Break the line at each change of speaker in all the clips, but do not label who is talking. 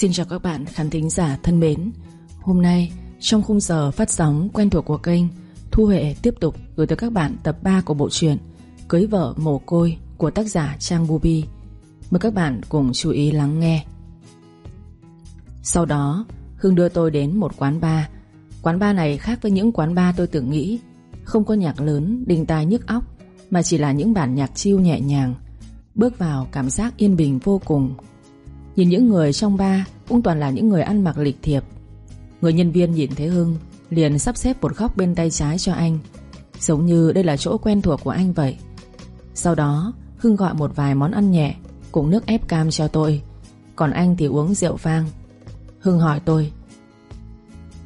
Xin chào các bạn khán thính giả thân mến. Hôm nay trong khung giờ phát sóng quen thuộc của kênh Thu Huệ tiếp tục gửi tới các bạn tập 3 của bộ truyện Cưới vợ mồ côi của tác giả Trang Bubi Mời các bạn cùng chú ý lắng nghe. Sau đó Hưng đưa tôi đến một quán bar Quán bar này khác với những quán bar tôi tưởng nghĩ. Không có nhạc lớn, đình tai nhức óc Mà chỉ là những bản nhạc chiêu nhẹ nhàng Bước vào cảm giác yên bình vô cùng. Nhìn những người trong ba, Cũng toàn là những người ăn mặc lịch thiệp. Người nhân viên nhìn thấy Hưng, Liền sắp xếp một góc bên tay trái cho anh. Giống như đây là chỗ quen thuộc của anh vậy. Sau đó, Hưng gọi một vài món ăn nhẹ, Cùng nước ép cam cho tôi. Còn anh thì uống rượu vang. Hưng hỏi tôi,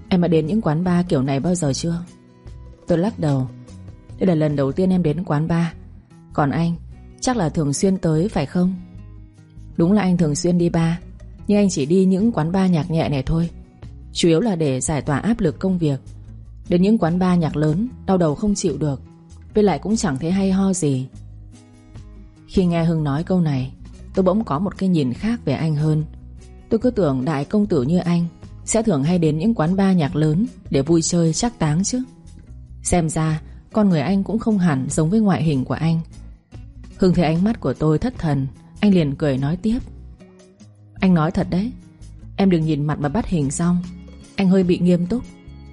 Em đã đến những quán bar kiểu này bao giờ chưa? Tôi lắc đầu, Đây là lần đầu tiên em đến quán bar. Còn anh, Chắc là thường xuyên tới, phải không? Đúng là anh thường xuyên đi bar Nhưng anh chỉ đi những quán bar nhạc nhẹ này thôi. Chủ yếu là để giải tỏa áp lực công việc. Đến những quán bar nhạc lớn, Đau đầu không chịu được, Với lại cũng chẳng thấy hay ho gì. Khi nghe Hưng nói câu này, Tôi bỗng có một cái nhìn khác về anh hơn. Tôi cứ tưởng đại công tử như anh Sẽ thường hay đến những quán bar nhạc lớn Để vui chơi chắc táng chứ. Xem ra, Con người anh cũng không hẳn giống với ngoại hình của anh. Hưng thấy ánh mắt của tôi thất thần anh liền cười nói tiếp. Anh nói thật đấy Em đừng nhìn mặt mà bắt hình xong. Anh hơi bị nghiêm túc.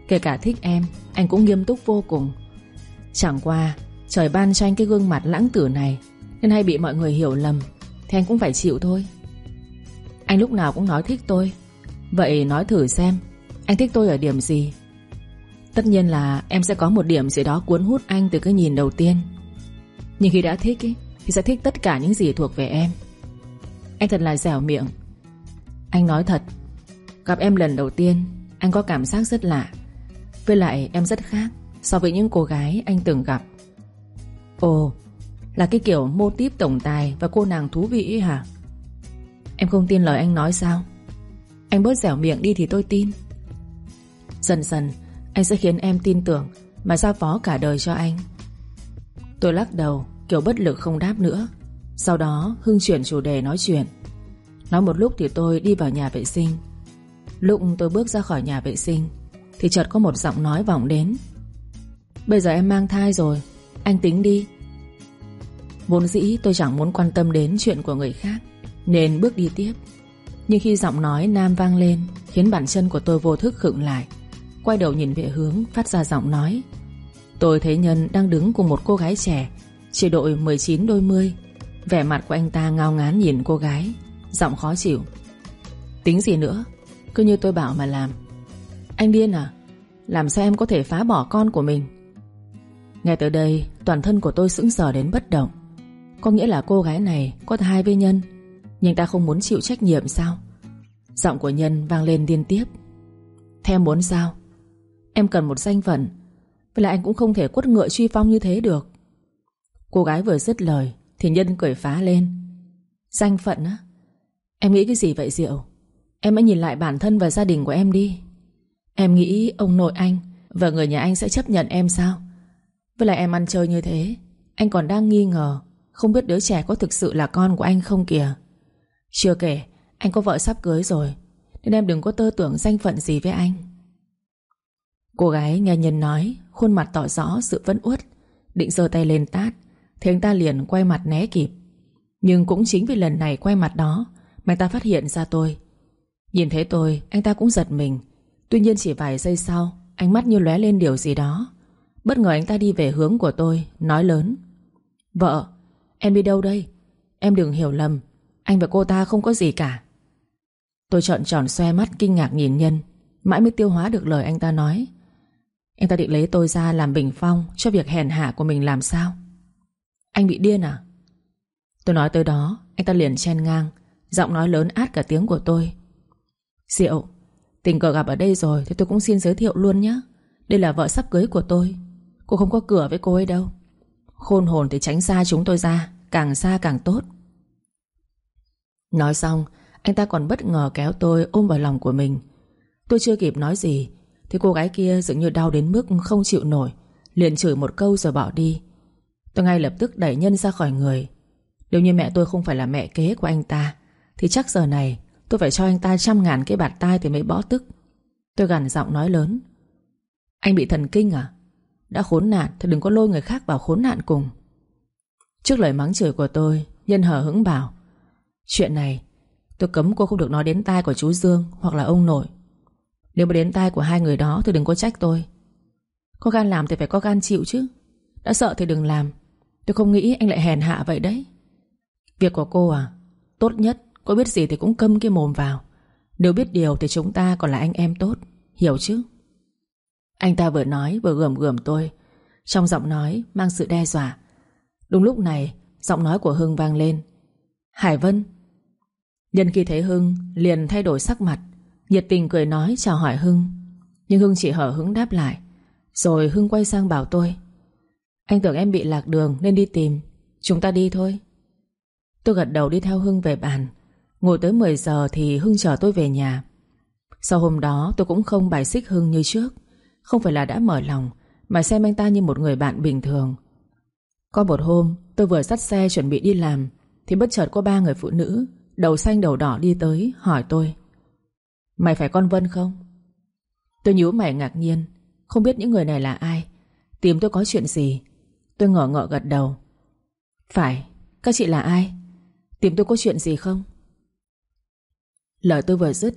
Kể cả thích em Anh cũng nghiêm túc vô cùng. Chẳng qua Trời ban cho anh cái gương mặt lãng tử này Nên hay bị mọi người hiểu lầm Thì anh cũng phải chịu thôi. Anh lúc nào cũng nói thích tôi. Vậy nói thử xem Anh thích tôi ở điểm gì? Tất nhiên là em sẽ có một điểm gì đó cuốn hút anh từ cái nhìn đầu tiên. Nhưng khi đã thích ý, Thì sẽ thích tất cả những gì thuộc về em. Anh thật là dẻo miệng. Anh nói thật, Gặp em lần đầu tiên, Anh có cảm giác rất lạ. Với lại em rất khác So với những cô gái anh từng gặp. Ồ, Là cái kiểu mô típ tổng tài Và cô nàng thú vị ấy hả? Em không tin lời anh nói sao? Anh bớt dẻo miệng đi thì tôi tin. Dần dần, Anh sẽ khiến em tin tưởng Mà giao phó cả đời cho anh. Tôi lắc đầu, Kiểu bất lực không đáp nữa. Sau đó, Hưng chuyển chủ đề nói chuyện. Nói một lúc thì tôi đi vào nhà vệ sinh. Lúc tôi bước ra khỏi nhà vệ sinh, Thì chợt có một giọng nói vọng đến. Bây giờ em mang thai rồi, Anh tính đi. Vốn dĩ tôi chẳng muốn quan tâm đến chuyện của người khác, Nên bước đi tiếp. Nhưng khi giọng nói nam vang lên, Khiến bản chân của tôi vô thức khựng lại. Quay đầu nhìn về hướng, phát ra giọng nói. Tôi thấy Nhân đang đứng cùng một cô gái trẻ, Chỉ đội 19 đôi mươi. Vẻ mặt của anh ta ngao ngán nhìn cô gái, Giọng khó chịu. Tính gì nữa? Cứ như tôi bảo mà làm. Anh điên à? Làm sao em có thể phá bỏ con của mình? Nghe tới đây, Toàn thân của tôi sững sờ đến bất động. Có nghĩa là cô gái này có thai với Nhân, Nhưng ta không muốn chịu trách nhiệm sao? Giọng của Nhân vang lên điên tiếp. Theo muốn sao? Em cần một danh phận, Vậy là anh cũng không thể quất ngựa truy phong như thế được. Cô gái vừa dứt lời thì Nhân cười phá lên. Danh phận á, Em nghĩ cái gì vậy Diệu? Em hãy nhìn lại bản thân và gia đình của em đi. Em nghĩ ông nội anh Và người nhà anh sẽ chấp nhận em sao? Với lại em ăn chơi như thế, Anh còn đang nghi ngờ Không biết đứa trẻ có thực sự là con của anh không kìa. Chưa kể, Anh có vợ sắp cưới rồi, Nên em đừng có tơ tưởng danh phận gì với anh. Cô gái nghe nhân nói, Khuôn mặt tỏ rõ sự vẫn uất, Định giơ tay lên tát. Thì anh ta liền quay mặt né kịp. Nhưng cũng chính vì lần này quay mặt đó Mà anh ta phát hiện ra tôi. Nhìn thấy tôi anh ta cũng giật mình. Tuy nhiên chỉ vài giây sau Ánh mắt như lóe lên điều gì đó. Bất ngờ anh ta đi về hướng của tôi Nói lớn. Vợ, em đi đâu đây? Em đừng hiểu lầm Anh và cô ta không có gì cả. Tôi trợn tròn xoe mắt kinh ngạc nhìn nhân Mãi mới tiêu hóa được lời anh ta nói. Anh ta định lấy tôi ra làm bình phong Cho việc hèn hạ của mình làm sao? Anh bị điên à? Tôi nói tới đó, Anh ta liền chen ngang, Giọng nói lớn át cả tiếng của tôi. Diệu, Tình cờ gặp ở đây rồi Thì tôi cũng xin giới thiệu luôn nhé. Đây là vợ sắp cưới của tôi. Cô không có cửa với cô ấy đâu. Khôn hồn thì tránh xa chúng tôi ra, Càng xa càng tốt. Nói xong, Anh ta còn bất ngờ kéo tôi ôm vào lòng của mình. Tôi chưa kịp nói gì, Thì cô gái kia dường như đau đến mức không chịu nổi, Liền chửi một câu rồi bỏ đi. Tôi ngay lập tức đẩy nhân ra khỏi người. Nếu như mẹ tôi không phải là mẹ kế của anh ta, Thì chắc giờ này Tôi phải cho anh ta trăm ngàn cái bạt tai thì mới bỏ tức. Tôi gằn giọng nói lớn. Anh bị thần kinh à? Đã khốn nạn thì đừng có lôi người khác vào khốn nạn cùng. Trước lời mắng chửi của tôi, Nhân hờ hững bảo, Chuyện này, tôi cấm cô không được nói đến tai của chú Dương Hoặc là ông nội. Nếu mà đến tai của hai người đó thì đừng có trách tôi. Có gan làm thì phải có gan chịu chứ. Đã sợ thì đừng làm. Tôi không nghĩ anh lại hèn hạ vậy đấy. Việc của cô à Tốt nhất, Cô biết gì thì cũng câm cái mồm vào. Nếu biết điều thì chúng ta còn là anh em tốt, Hiểu chứ? Anh ta vừa nói vừa gườm gườm tôi. Trong giọng nói mang sự đe dọa. Đúng lúc này, Giọng nói của Hưng vang lên. Hải Vân. Nhân khi thấy Hưng, liền thay đổi sắc mặt, Nhiệt tình cười nói chào hỏi Hưng. Nhưng Hưng chỉ hở hứng đáp lại. Rồi Hưng quay sang bảo tôi. Anh tưởng em bị lạc đường nên đi tìm. Chúng ta đi thôi. Tôi gật đầu đi theo Hưng về bàn. Ngồi tới 10 giờ thì Hưng chờ tôi về nhà. Sau hôm đó, tôi cũng không bài xích Hưng như trước. Không phải là đã mở lòng, Mà xem anh ta như một người bạn bình thường. Có một hôm, tôi vừa dắt xe chuẩn bị đi làm, Thì bất chợt có ba người phụ nữ, Đầu xanh đầu đỏ đi tới, hỏi tôi. Mày phải con Vân không? Tôi nhíu mày ngạc nhiên. Không biết những người này là ai. Tìm tôi có chuyện gì? Tôi ngỏ ngỏ gật đầu. Phải, các chị là ai? Tìm tôi có chuyện gì không? Lời tôi vừa dứt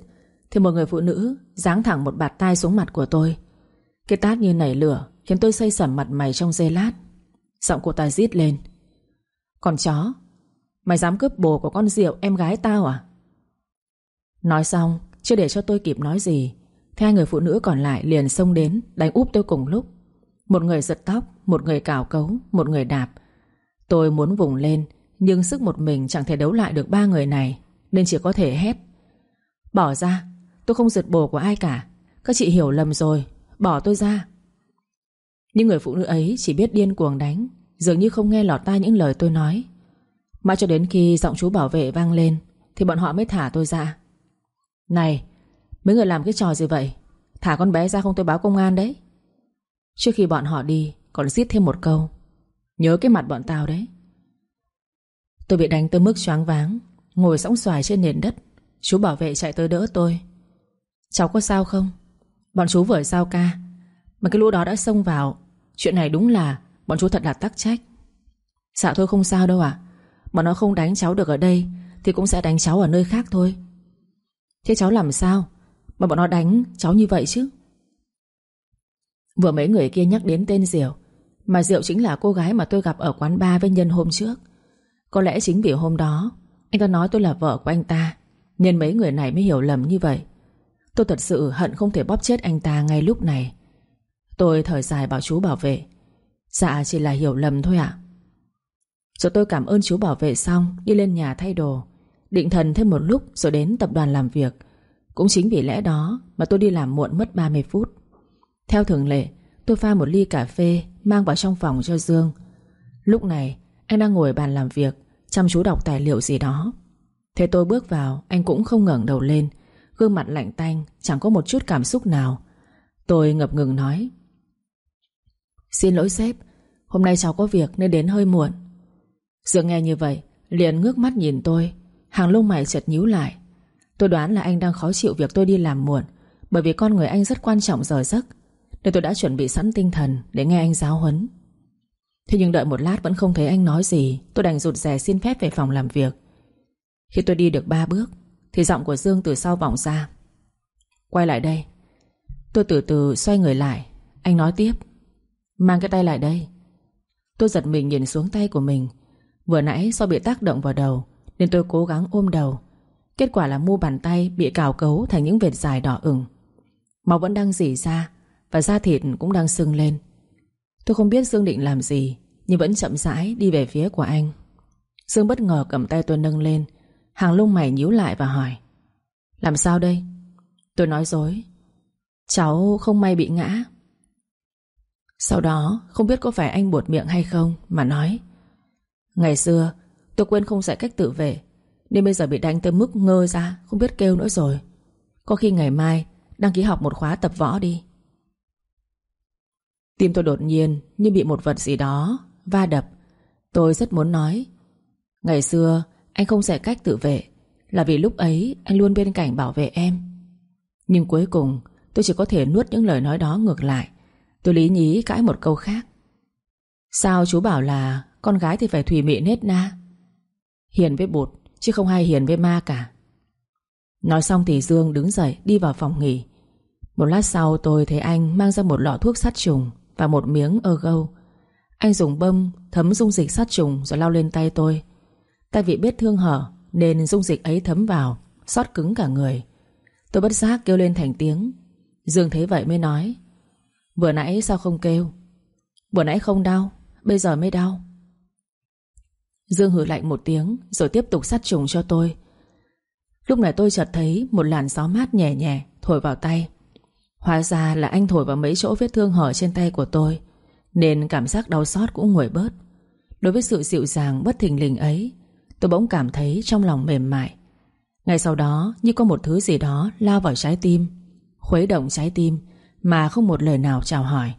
Thì một người phụ nữ giáng thẳng một bạt tay xuống mặt của tôi. Cái tát như nảy lửa Khiến tôi xây sẩm mặt mày trong giây lát. Giọng cô ta rít lên. Còn chó Mày dám cướp bồ của con rượu em gái tao à? Nói xong Chưa để cho tôi kịp nói gì Thì hai người phụ nữ còn lại liền xông đến Đánh úp tôi cùng lúc. Một người giật tóc một người cào cấu, Một người đạp. Tôi muốn vùng lên, Nhưng sức một mình chẳng thể đấu lại được ba người này, Nên chỉ có thể hét Bỏ ra, Tôi không giật bồ của ai cả. Các chị hiểu lầm rồi, Bỏ tôi ra. Nhưng người phụ nữ ấy chỉ biết điên cuồng đánh, Dường như không nghe lọt tai những lời tôi nói. Mà cho đến khi giọng chú bảo vệ vang lên, Thì bọn họ mới thả tôi ra. Này, Mấy người làm cái trò gì vậy? Thả con bé ra không tôi báo công an đấy. Trước khi bọn họ đi còn giết thêm một câu. Nhớ cái mặt bọn tao đấy. Tôi bị đánh tới mức choáng váng, Ngồi sóng xoài trên nền đất. Chú bảo vệ chạy tới đỡ tôi. Cháu có sao không? Bọn chú vừa sao ca? Mà cái lũ đó đã xông vào. Chuyện này đúng là bọn chú thật là tắc trách. Dạ thôi không sao đâu ạ. Bọn nó không đánh cháu được ở đây, Thì cũng sẽ đánh cháu ở nơi khác thôi. Thế cháu làm sao Mà bọn nó đánh cháu như vậy chứ? Vừa mấy người kia nhắc đến tên Diệu mà Diệu chính là cô gái mà tôi gặp ở quán bar với Nhân hôm trước. Có lẽ chính vì hôm đó, Anh ta nói tôi là vợ của anh ta, nên mấy người này mới hiểu lầm như vậy. Tôi thật sự hận không thể bóp chết anh ta ngay lúc này. Tôi thở dài bảo chú bảo vệ. Dạ chỉ là hiểu lầm thôi ạ. Rồi tôi cảm ơn chú bảo vệ xong, Đi lên nhà thay đồ. Định thần thêm một lúc rồi đến tập đoàn làm việc. Cũng chính vì lẽ đó Mà tôi đi làm muộn mất 30 phút. Theo thường lệ, Tôi pha một ly cà phê Mang vào trong phòng cho Dương. Lúc này, anh đang ngồi bàn làm việc, Chăm chú đọc tài liệu gì đó. Thế tôi bước vào, Anh cũng không ngẩng đầu lên. Gương mặt lạnh tanh, Chẳng có một chút cảm xúc nào. Tôi ngập ngừng nói, Xin lỗi sếp, Hôm nay cháu có việc nên đến hơi muộn. Dương nghe như vậy, Liền ngước mắt nhìn tôi. Hàng lông mày chợt nhíu lại. Tôi đoán là anh đang khó chịu việc tôi đi làm muộn, Bởi vì con người anh rất quan trọng giờ giấc. Nên tôi đã chuẩn bị sẵn tinh thần Để nghe anh giáo huấn. Thế nhưng đợi một lát vẫn không thấy anh nói gì, Tôi đành rụt rè xin phép về phòng làm việc. Khi tôi đi được ba bước, Thì giọng của Dương từ sau vọng ra. Quay lại đây. Tôi từ từ xoay người lại. Anh nói tiếp. Mang cái tay lại đây. Tôi giật mình nhìn xuống tay của mình. Vừa nãy do bị tác động vào đầu, Nên tôi cố gắng ôm đầu. Kết quả là mu bàn tay bị cào cấu Thành những vệt dài đỏ ửng. Máu vẫn đang dỉ ra và da thịt cũng đang sưng lên. Tôi không biết Dương định làm gì, Nhưng vẫn chậm rãi đi về phía của anh. Dương bất ngờ cầm tay tôi nâng lên, Hàng lông mày nhíu lại và hỏi, Làm sao đây? Tôi nói dối, Cháu không may bị ngã. Sau đó, không biết có phải anh buột miệng hay không Mà nói, Ngày xưa, tôi quên không dạy cách tự vệ, Nên bây giờ bị đánh tới mức ngơ ra, Không biết kêu nữa rồi. Có khi ngày mai, đăng ký học một khóa tập võ đi. Tim tôi đột nhiên như bị một vật gì đó Va đập. Tôi rất muốn nói, Ngày xưa anh không dạy cách tự vệ, Là vì lúc ấy anh luôn bên cạnh bảo vệ em. Nhưng cuối cùng Tôi chỉ có thể nuốt những lời nói đó ngược lại. Tôi lý nhí cãi một câu khác. Sao chú bảo là Con gái thì phải thùy mị nết na? Hiền với bụt, Chứ không hay hiền với ma cả. Nói xong thì Dương đứng dậy đi vào phòng nghỉ. Một lát sau tôi thấy anh mang ra một lọ thuốc sát trùng. Và một miếng ơ gâu. Anh dùng bơm thấm dung dịch sát trùng Rồi lau lên tay tôi. Tay vị biết thương hở Nên dung dịch ấy thấm vào sót cứng cả người. Tôi bất giác kêu lên thành tiếng. Dương thấy vậy mới nói, Vừa nãy sao không kêu? Vừa nãy không đau, Bây giờ mới đau. Dương hử lạnh một tiếng Rồi tiếp tục sát trùng cho tôi. Lúc này tôi chợt thấy một làn gió mát nhẹ nhẹ Thổi vào tay. Hóa ra là anh thổi vào mấy chỗ vết thương hở trên tay của tôi, Nên cảm giác đau xót cũng nguội bớt. Đối với sự dịu dàng bất thình lình ấy, Tôi bỗng cảm thấy trong lòng mềm mại. Ngay sau đó, như có một thứ gì đó lao vào trái tim, Khuấy động trái tim Mà không một lời nào chào hỏi.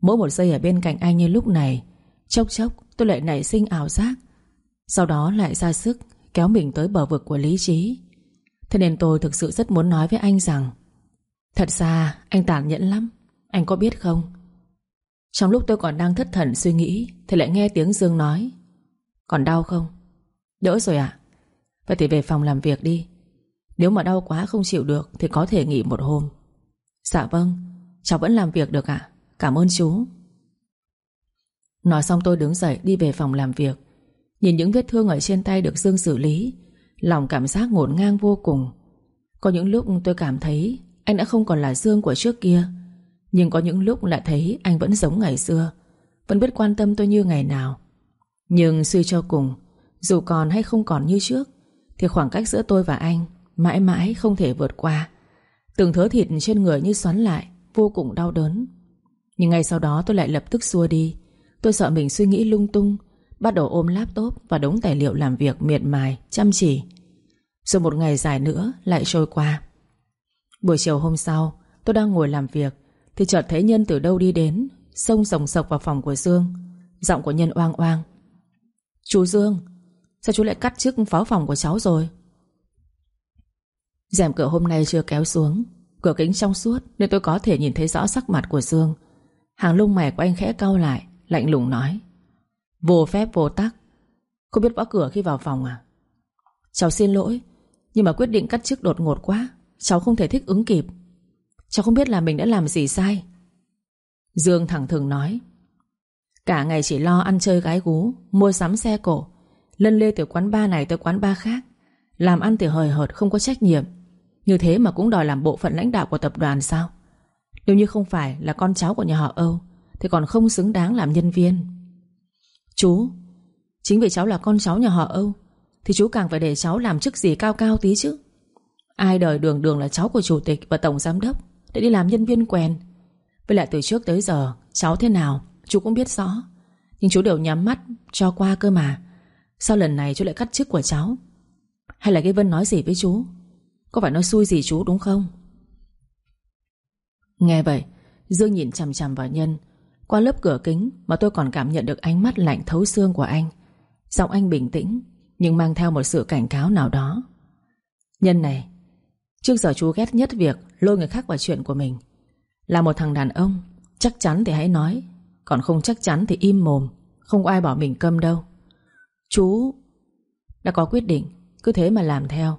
Mỗi một giây ở bên cạnh anh như lúc này, Chốc chốc tôi lại nảy sinh ảo giác, Sau đó lại ra sức Kéo mình tới bờ vực của lý trí. Thế nên tôi thực sự rất muốn nói với anh rằng Thật ra, anh tàn nhẫn lắm. Anh có biết không? Trong lúc tôi còn đang thất thần suy nghĩ, Thì lại nghe tiếng Dương nói. Còn đau không? Đỡ rồi ạ. À? Vậy thì về phòng làm việc đi. Nếu mà đau quá không chịu được, Thì có thể nghỉ một hôm. Dạ vâng Cháu vẫn làm việc được ạ. Cảm ơn chú. Nói xong tôi đứng dậy đi về phòng làm việc. Nhìn những vết thương ở trên tay được Dương xử lý, Lòng cảm giác ngổn ngang vô cùng. Có những lúc tôi cảm thấy anh đã không còn là Dương của trước kia. Nhưng có những lúc lại thấy anh vẫn giống ngày xưa Vẫn biết quan tâm tôi như ngày nào. Nhưng suy cho cùng Dù còn hay không còn như trước Thì khoảng cách giữa tôi và anh Mãi mãi không thể vượt qua. Từng thớ thịt trên người như xoắn lại Vô cùng đau đớn. Nhưng ngay sau đó tôi lại lập tức xua đi. Tôi sợ mình suy nghĩ lung tung Bắt đầu ôm laptop và đống tài liệu làm việc miệt mài, chăm chỉ. Rồi một ngày dài nữa lại trôi qua. Buổi chiều hôm sau, Tôi đang ngồi làm việc, Thì chợt thấy Nhân từ đâu đi đến, Xông sồng sộc vào phòng của Dương. Giọng của Nhân oang oang. Chú Dương, Sao chú lại cắt chiếc pháo phòng của cháu rồi? Rèm cửa hôm nay chưa kéo xuống, Cửa kính trong suốt Nên tôi có thể nhìn thấy rõ sắc mặt của Dương. Hàng lông mày của anh khẽ cau lại, Lạnh lùng nói. Vô phép, vô tắc. Không biết gõ cửa khi vào phòng à? Cháu xin lỗi, Nhưng mà quyết định cắt chiếc đột ngột quá Cháu không thể thích ứng kịp. Cháu không biết là mình đã làm gì sai. Dương thẳng thừng nói. Cả ngày chỉ lo ăn chơi gái gú, Mua sắm xe cổ, Lân lê từ quán bar này tới quán bar khác. Làm ăn thì hời hợt, không có trách nhiệm. Như thế mà cũng đòi làm bộ phận lãnh đạo của tập đoàn sao? Nếu như không phải là con cháu của nhà họ Âu, Thì còn không xứng đáng làm nhân viên. Chú, Chính vì cháu là con cháu nhà họ Âu, Thì chú càng phải để cháu làm chức gì cao cao tí chứ? Ai đời đường đường là cháu của chủ tịch Và tổng giám đốc, Để đi làm nhân viên quèn. Với lại từ trước tới giờ, Cháu thế nào, chú cũng biết rõ. Nhưng chú đều nhắm mắt cho qua cơ mà. Sao lần này chú lại cắt chức của cháu? Hay là cái Vân nói gì với chú? Có phải nói xui gì chú đúng không? Nghe vậy, Dương nhìn chằm chằm vào Nhân. Qua lớp cửa kính mà tôi còn cảm nhận được ánh mắt lạnh thấu xương của anh. Giọng anh bình tĩnh, Nhưng mang theo một sự cảnh cáo nào đó. Nhân này Trước giờ chú ghét nhất việc lôi người khác vào chuyện của mình. Là một thằng đàn ông, Chắc chắn thì hãy nói. Còn không chắc chắn thì im mồm, Không ai bảo mình câm đâu. Chú Đã có quyết định, Cứ thế mà làm theo.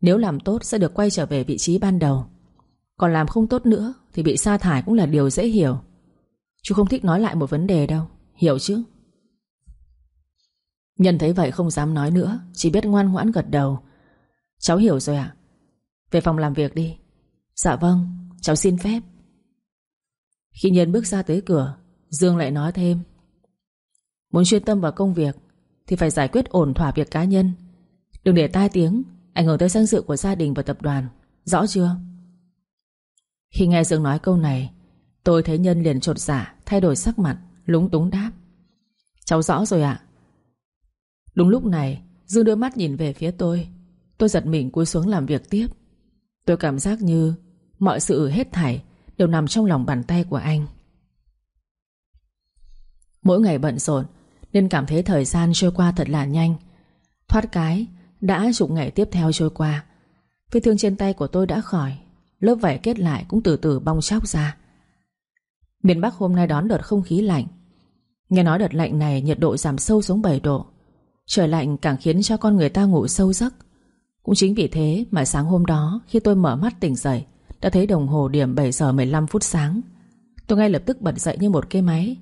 Nếu làm tốt sẽ được quay trở về vị trí ban đầu. Còn làm không tốt nữa Thì bị sa thải cũng là điều dễ hiểu. Chú không thích nói lại một vấn đề đâu, Hiểu chứ? Nhân thấy vậy không dám nói nữa, Chỉ biết ngoan ngoãn gật đầu. Cháu hiểu rồi ạ. Về phòng làm việc đi. Dạ vâng, cháu xin phép. Khi Nhân bước ra tới cửa Dương lại nói thêm. Muốn chuyên tâm vào công việc Thì phải giải quyết ổn thỏa việc cá nhân. Đừng để tai tiếng Ảnh hưởng tới danh dự của gia đình và tập đoàn. Rõ chưa? Khi nghe Dương nói câu này Tôi thấy Nhân liền trột giả dạ, Thay đổi sắc mặt Lúng túng đáp. Cháu rõ rồi ạ. Đúng lúc này Dương đưa mắt nhìn về phía tôi. Tôi giật mình cúi xuống làm việc tiếp. Tôi cảm giác như Mọi sự hết thảy Đều nằm trong lòng bàn tay của anh. Mỗi ngày bận rộn, Nên cảm thấy thời gian trôi qua thật là nhanh. Thoát cái, Đã chục ngày tiếp theo trôi qua. Vết thương trên tay của tôi đã khỏi, Lớp vảy kết lại cũng từ từ bong chóc ra. Miền Bắc hôm nay đón đợt không khí lạnh. Nghe nói đợt lạnh này nhiệt độ giảm sâu xuống 7 độ. Trời lạnh càng khiến cho con người ta ngủ sâu giấc. Cũng chính vì thế mà sáng hôm đó, Khi tôi mở mắt tỉnh dậy, Đã thấy đồng hồ điểm 7 giờ 15 phút sáng. Tôi ngay lập tức bật dậy như một cái máy.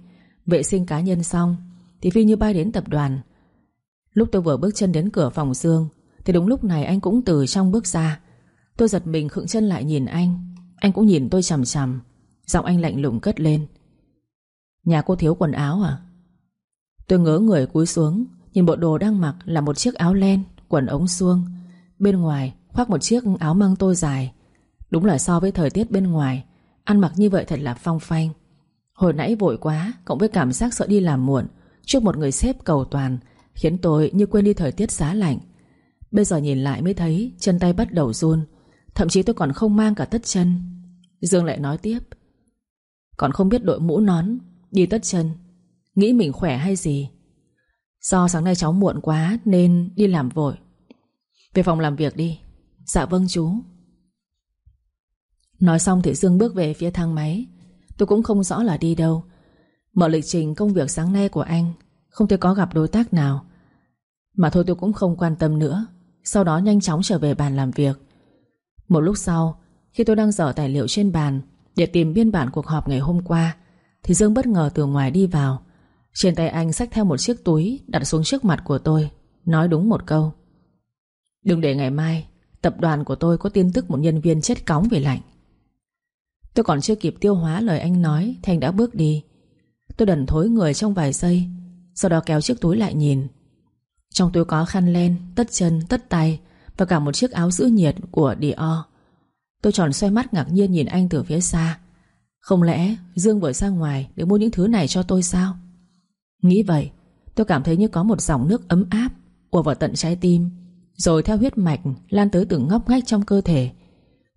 Vệ sinh cá nhân xong, Thì Phi như bay đến tập đoàn. Lúc tôi vừa bước chân đến cửa phòng Dương, Thì đúng lúc này anh cũng từ trong bước ra. Tôi giật mình khựng chân lại nhìn anh. Anh cũng nhìn tôi chằm chằm, Giọng anh lạnh lùng cất lên. Nhà cô thiếu quần áo à? Tôi ngớ người cúi xuống, Nhìn bộ đồ đang mặc là một chiếc áo len, Quần ống suông Bên ngoài, khoác một chiếc áo măng tô dài. Đúng là so với thời tiết bên ngoài, Ăn mặc như vậy thật là phong phanh. Hồi nãy vội quá, Cộng với cảm giác sợ đi làm muộn, Trước một người sếp cầu toàn, Khiến tôi như quên đi thời tiết giá lạnh. Bây giờ nhìn lại mới thấy Chân tay bắt đầu run, Thậm chí tôi còn không mang cả tất chân. Dương lại nói tiếp. Còn không biết đội mũ nón, Đi tất chân, Nghĩ mình khỏe hay gì? Do sáng nay cháu muộn quá Nên đi làm vội. Về phòng làm việc đi. Dạ vâng chú. Nói xong thì Dương bước về phía thang máy. Tôi cũng không rõ là đi đâu. Mở lịch trình công việc sáng nay của anh, Không thể có gặp đối tác nào. Mà thôi tôi cũng không quan tâm nữa. Sau đó nhanh chóng trở về bàn làm việc. Một lúc sau, Khi tôi đang dở tài liệu trên bàn Để tìm biên bản cuộc họp ngày hôm qua, Thì Dương bất ngờ từ ngoài đi vào. Trên tay anh xách theo một chiếc túi Đặt xuống trước mặt của tôi, Nói đúng một câu. Đừng để ngày mai Tập đoàn của tôi có tin tức một nhân viên chết cóng vì lạnh. Tôi còn chưa kịp tiêu hóa lời anh nói Thanh đã bước đi. Tôi đần thối người trong vài giây Sau đó kéo chiếc túi lại nhìn. Trong túi có khăn len, tất chân, tất tay Và cả một chiếc áo giữ nhiệt của Dior. Tôi tròn xoay mắt ngạc nhiên nhìn anh từ phía xa. Không lẽ Dương vừa ra ngoài Để mua những thứ này cho tôi sao? Nghĩ vậy Tôi cảm thấy như có một dòng nước ấm áp ùa vào tận trái tim. Rồi theo huyết mạch, Lan tới từng ngóc ngách trong cơ thể.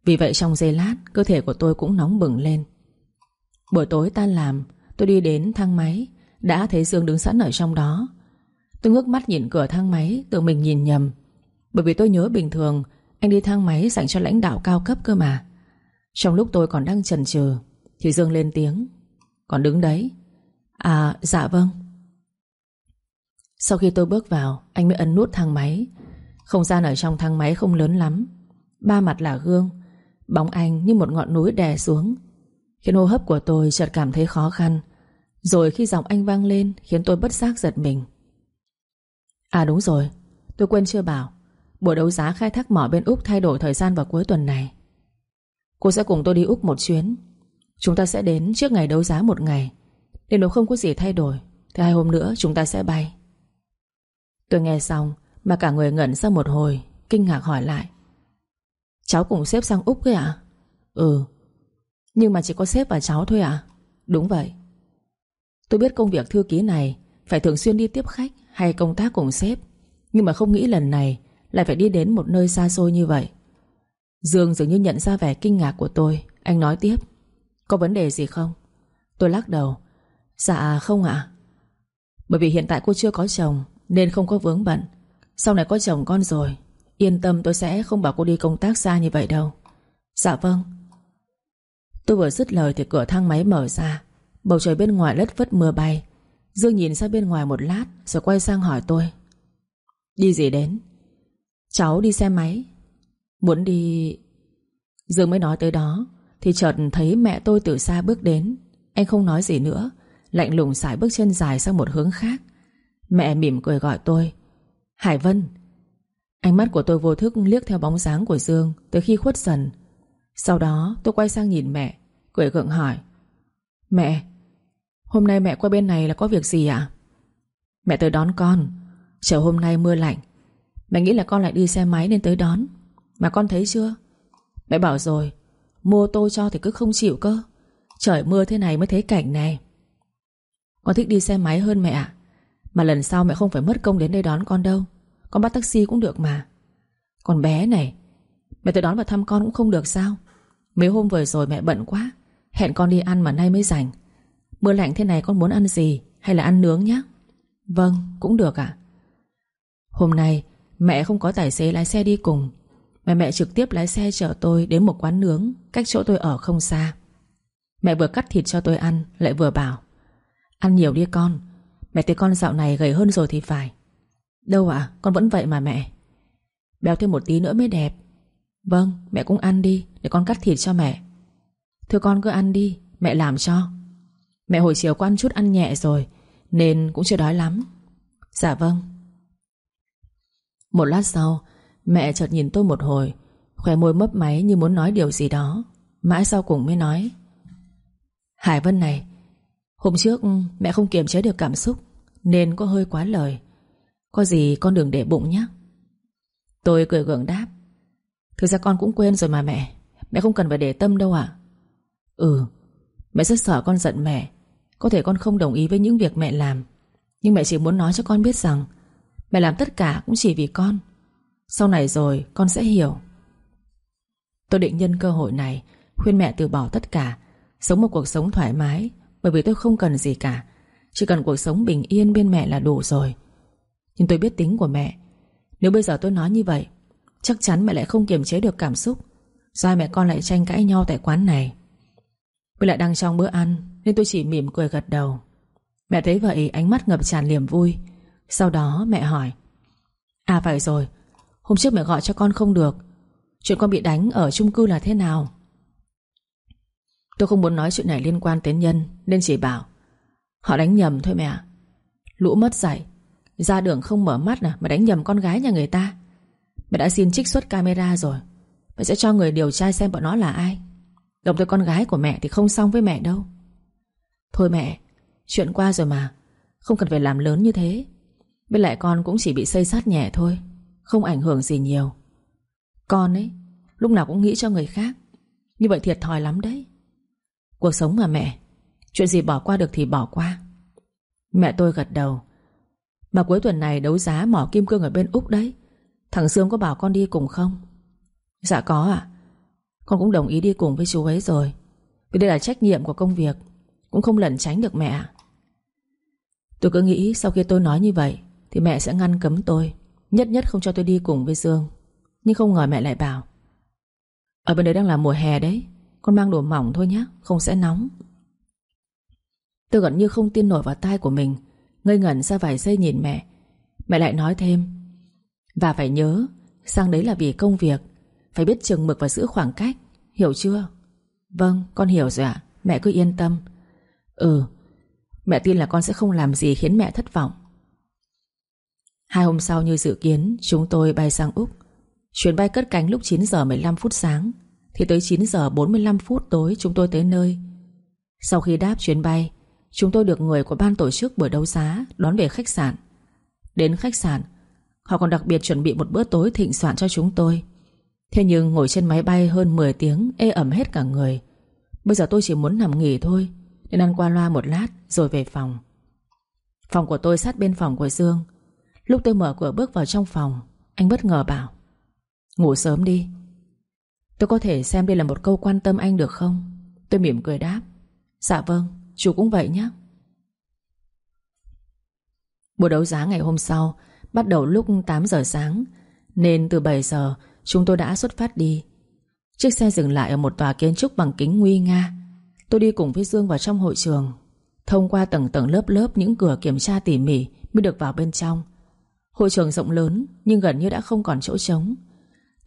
Vì vậy trong giây lát, Cơ thể của tôi cũng nóng bừng lên. Buổi tối tan làm, Tôi đi đến thang máy, Đã thấy Dương đứng sẵn ở trong đó. Tôi ngước mắt nhìn cửa thang máy, Tự mình nhìn nhầm. Bởi vì tôi nhớ bình thường, Anh đi thang máy dành cho lãnh đạo cao cấp cơ mà. Trong lúc tôi còn đang chần chừ, Thì Dương lên tiếng. Còn đứng đấy. À dạ vâng. Sau khi tôi bước vào, Anh mới ấn nút thang máy. Không gian ở trong thang máy không lớn lắm. Ba mặt là gương, Bóng anh như một ngọn núi đè xuống. Khiến hô hấp của tôi chợt cảm thấy khó khăn. Rồi khi giọng anh vang lên, Khiến tôi bất giác giật mình. À đúng rồi, Tôi quên chưa bảo. Buổi đấu giá khai thác mỏ bên Úc thay đổi thời gian vào cuối tuần này. Cô sẽ cùng tôi đi Úc một chuyến. Chúng ta sẽ đến trước ngày đấu giá một ngày. Nên nếu không có gì thay đổi, Thì hai hôm nữa chúng ta sẽ bay. Tôi nghe xong mà cả người ngẩn ra một hồi, Kinh ngạc hỏi lại. Cháu cùng xếp sang Úc ấy ạ? Ừ. Nhưng mà chỉ có xếp và cháu thôi ạ? Đúng vậy. Tôi biết công việc thư ký này Phải thường xuyên đi tiếp khách hay công tác cùng xếp. Nhưng mà không nghĩ lần này Lại phải đi đến một nơi xa xôi như vậy. Dương dường như nhận ra vẻ kinh ngạc của tôi. Anh nói tiếp. Có vấn đề gì không? Tôi lắc đầu. Dạ không ạ. Bởi vì hiện tại cô chưa có chồng Nên không có vướng bận. Sau này có chồng con rồi, Yên tâm tôi sẽ không bảo cô đi công tác xa như vậy đâu. Dạ vâng. Tôi vừa dứt lời thì cửa thang máy mở ra. Bầu trời bên ngoài lất vất mưa bay. Dương nhìn ra bên ngoài một lát, Rồi quay sang hỏi tôi. Đi gì đến? Cháu đi xe máy. Muốn đi Dương mới nói tới đó, Thì chợt thấy mẹ tôi từ xa bước đến. Anh không nói gì nữa, Lạnh lùng xài bước chân dài sang một hướng khác. Mẹ mỉm cười gọi tôi. Hải Vân. Ánh mắt của tôi vô thức liếc theo bóng dáng của Dương Tới khi khuất dần. Sau đó, tôi quay sang nhìn mẹ, Cười gượng hỏi, Mẹ, Hôm nay mẹ qua bên này là có việc gì ạ? Mẹ tới đón con. Trời hôm nay mưa lạnh. Mẹ nghĩ là con lại đi xe máy nên tới đón. Mà con thấy chưa? Mẹ bảo rồi, Mua tô cho thì cứ không chịu cơ. Trời mưa thế này mới thấy cảnh này. Con thích đi xe máy hơn mẹ ạ. Mà lần sau mẹ không phải mất công đến đây đón con đâu con bắt taxi cũng được mà. Còn bé này, Mẹ tới đón và thăm con cũng không được sao? Mấy hôm vừa rồi mẹ bận quá, Hẹn con đi ăn mà nay mới rảnh. Mưa lạnh thế này con muốn ăn gì? Hay là ăn nướng nhé Vâng cũng được ạ. Hôm nay, Mẹ không có tài xế lái xe đi cùng mẹ mẹ trực tiếp lái xe chở tôi đến một quán nướng Cách chỗ tôi ở không xa. Mẹ vừa cắt thịt cho tôi ăn, Lại vừa bảo, Ăn nhiều đi con, Mẹ thấy con dạo này gầy hơn rồi thì phải. Đâu ạ? Con vẫn vậy mà mẹ. Béo thêm một tí nữa mới đẹp. Vâng mẹ cũng ăn đi, Để con cắt thịt cho mẹ. Thưa con cứ ăn đi, Mẹ làm cho. Mẹ hồi chiều có ăn chút ăn nhẹ rồi, Nên cũng chưa đói lắm. Dạ vâng. Một lát sau, Mẹ chợt nhìn tôi một hồi Khỏe môi mấp máy như muốn nói điều gì đó. Mãi sau cùng mới nói, Hải Vân này, Hôm trước mẹ không kiềm chế được cảm xúc, Nên có hơi quá lời. Có gì con đừng để bụng nhé Tôi cười gượng đáp. Thực ra con cũng quên rồi mà mẹ. Mẹ không cần phải để tâm đâu ạ. Ừ Mẹ rất sợ con giận mẹ. Có thể con không đồng ý với những việc mẹ làm. Nhưng mẹ chỉ muốn nói cho con biết rằng, Mẹ làm tất cả cũng chỉ vì con. Sau này rồi, con sẽ hiểu. Tôi định nhân cơ hội này, Khuyên mẹ từ bỏ tất cả, Sống một cuộc sống thoải mái, Bởi vì tôi không cần gì cả. Chỉ cần cuộc sống bình yên bên mẹ là đủ rồi. Nhưng tôi biết tính của mẹ. Nếu bây giờ tôi nói như vậy, Chắc chắn mẹ lại không kiềm chế được cảm xúc. Do mẹ con lại tranh cãi nhau tại quán này. Với lại đang trong bữa ăn, Nên tôi chỉ mỉm cười gật đầu. Mẹ thấy vậy, ánh mắt ngập tràn niềm vui. Sau đó mẹ hỏi À phải rồi. Hôm trước mẹ gọi cho con không được. Chuyện con bị đánh ở chung cư là thế nào? Tôi không muốn nói chuyện này liên quan đến nhân, Nên chỉ bảo, Họ đánh nhầm thôi mẹ Lũ mất dạy ra đường không mở mắt à, mà đánh nhầm con gái nhà người ta. Mẹ đã xin trích xuất camera rồi. Mẹ sẽ cho người điều tra xem bọn nó là ai. Đồng tới con gái của mẹ thì không xong với mẹ đâu. Thôi mẹ Chuyện qua rồi mà. Không cần phải làm lớn như thế. Bên lại con cũng chỉ bị xây sát nhẹ thôi. Không ảnh hưởng gì nhiều. Con ấy Lúc nào cũng nghĩ cho người khác. Như vậy thiệt thòi lắm đấy. Cuộc sống mà mẹ Chuyện gì bỏ qua được thì bỏ qua. Mẹ tôi gật đầu. Mà cuối tuần này đấu giá mỏ kim cương ở bên Úc đấy. Thằng Sương có bảo con đi cùng không? Dạ có ạ. Con cũng đồng ý đi cùng với chú ấy rồi. Vì đây là trách nhiệm của công việc, Cũng không lẩn tránh được mẹ Tôi cứ nghĩ sau khi tôi nói như vậy, Thì mẹ sẽ ngăn cấm tôi, Nhất nhất không cho tôi đi cùng với Dương. Nhưng không ngờ mẹ lại bảo, Ở bên đấy đang là mùa hè đấy, Con mang đồ mỏng thôi nhé Không sẽ nóng. Tôi gần như không tin nổi vào tai của mình. Ngây ngẩn ra vài giây nhìn mẹ. Mẹ lại nói thêm. Và phải nhớ, Sang đấy là vì công việc. Phải biết chừng mực và giữ khoảng cách. Hiểu chưa? Vâng con hiểu rồi ạ. Mẹ cứ yên tâm. Ừ Mẹ tin là con sẽ không làm gì khiến mẹ thất vọng. Hai hôm sau như dự kiến, Chúng tôi bay sang Úc. Chuyến bay cất cánh lúc 9 giờ 15 phút sáng. Thì tới 9 giờ 45 phút tối Chúng tôi tới nơi. Sau khi đáp chuyến bay Chúng tôi được người của ban tổ chức buổi đấu giá Đón về khách sạn. Đến khách sạn Họ còn đặc biệt chuẩn bị một bữa tối thịnh soạn cho chúng tôi. Thế nhưng ngồi trên máy bay hơn 10 tiếng Ê ẩm hết cả người. Bây giờ tôi chỉ muốn nằm nghỉ thôi Nên ăn qua loa một lát rồi về phòng. Phòng của tôi sát bên phòng của Dương. Lúc tôi mở cửa bước vào trong phòng Anh bất ngờ bảo Ngủ sớm đi. Tôi có thể xem đây là một câu quan tâm anh được không? Tôi mỉm cười đáp Dạ vâng, chú cũng vậy nhé Buổi đấu giá ngày hôm sau, Bắt đầu lúc 8 giờ sáng, Nên từ 7 giờ, Chúng tôi đã xuất phát đi. Chiếc xe dừng lại ở một tòa kiến trúc bằng kính nguy nga. Tôi đi cùng với Dương vào trong hội trường, Thông qua tầng tầng lớp lớp Những cửa kiểm tra tỉ mỉ Mới được vào bên trong. Hội trường rộng lớn, Nhưng gần như đã không còn chỗ trống.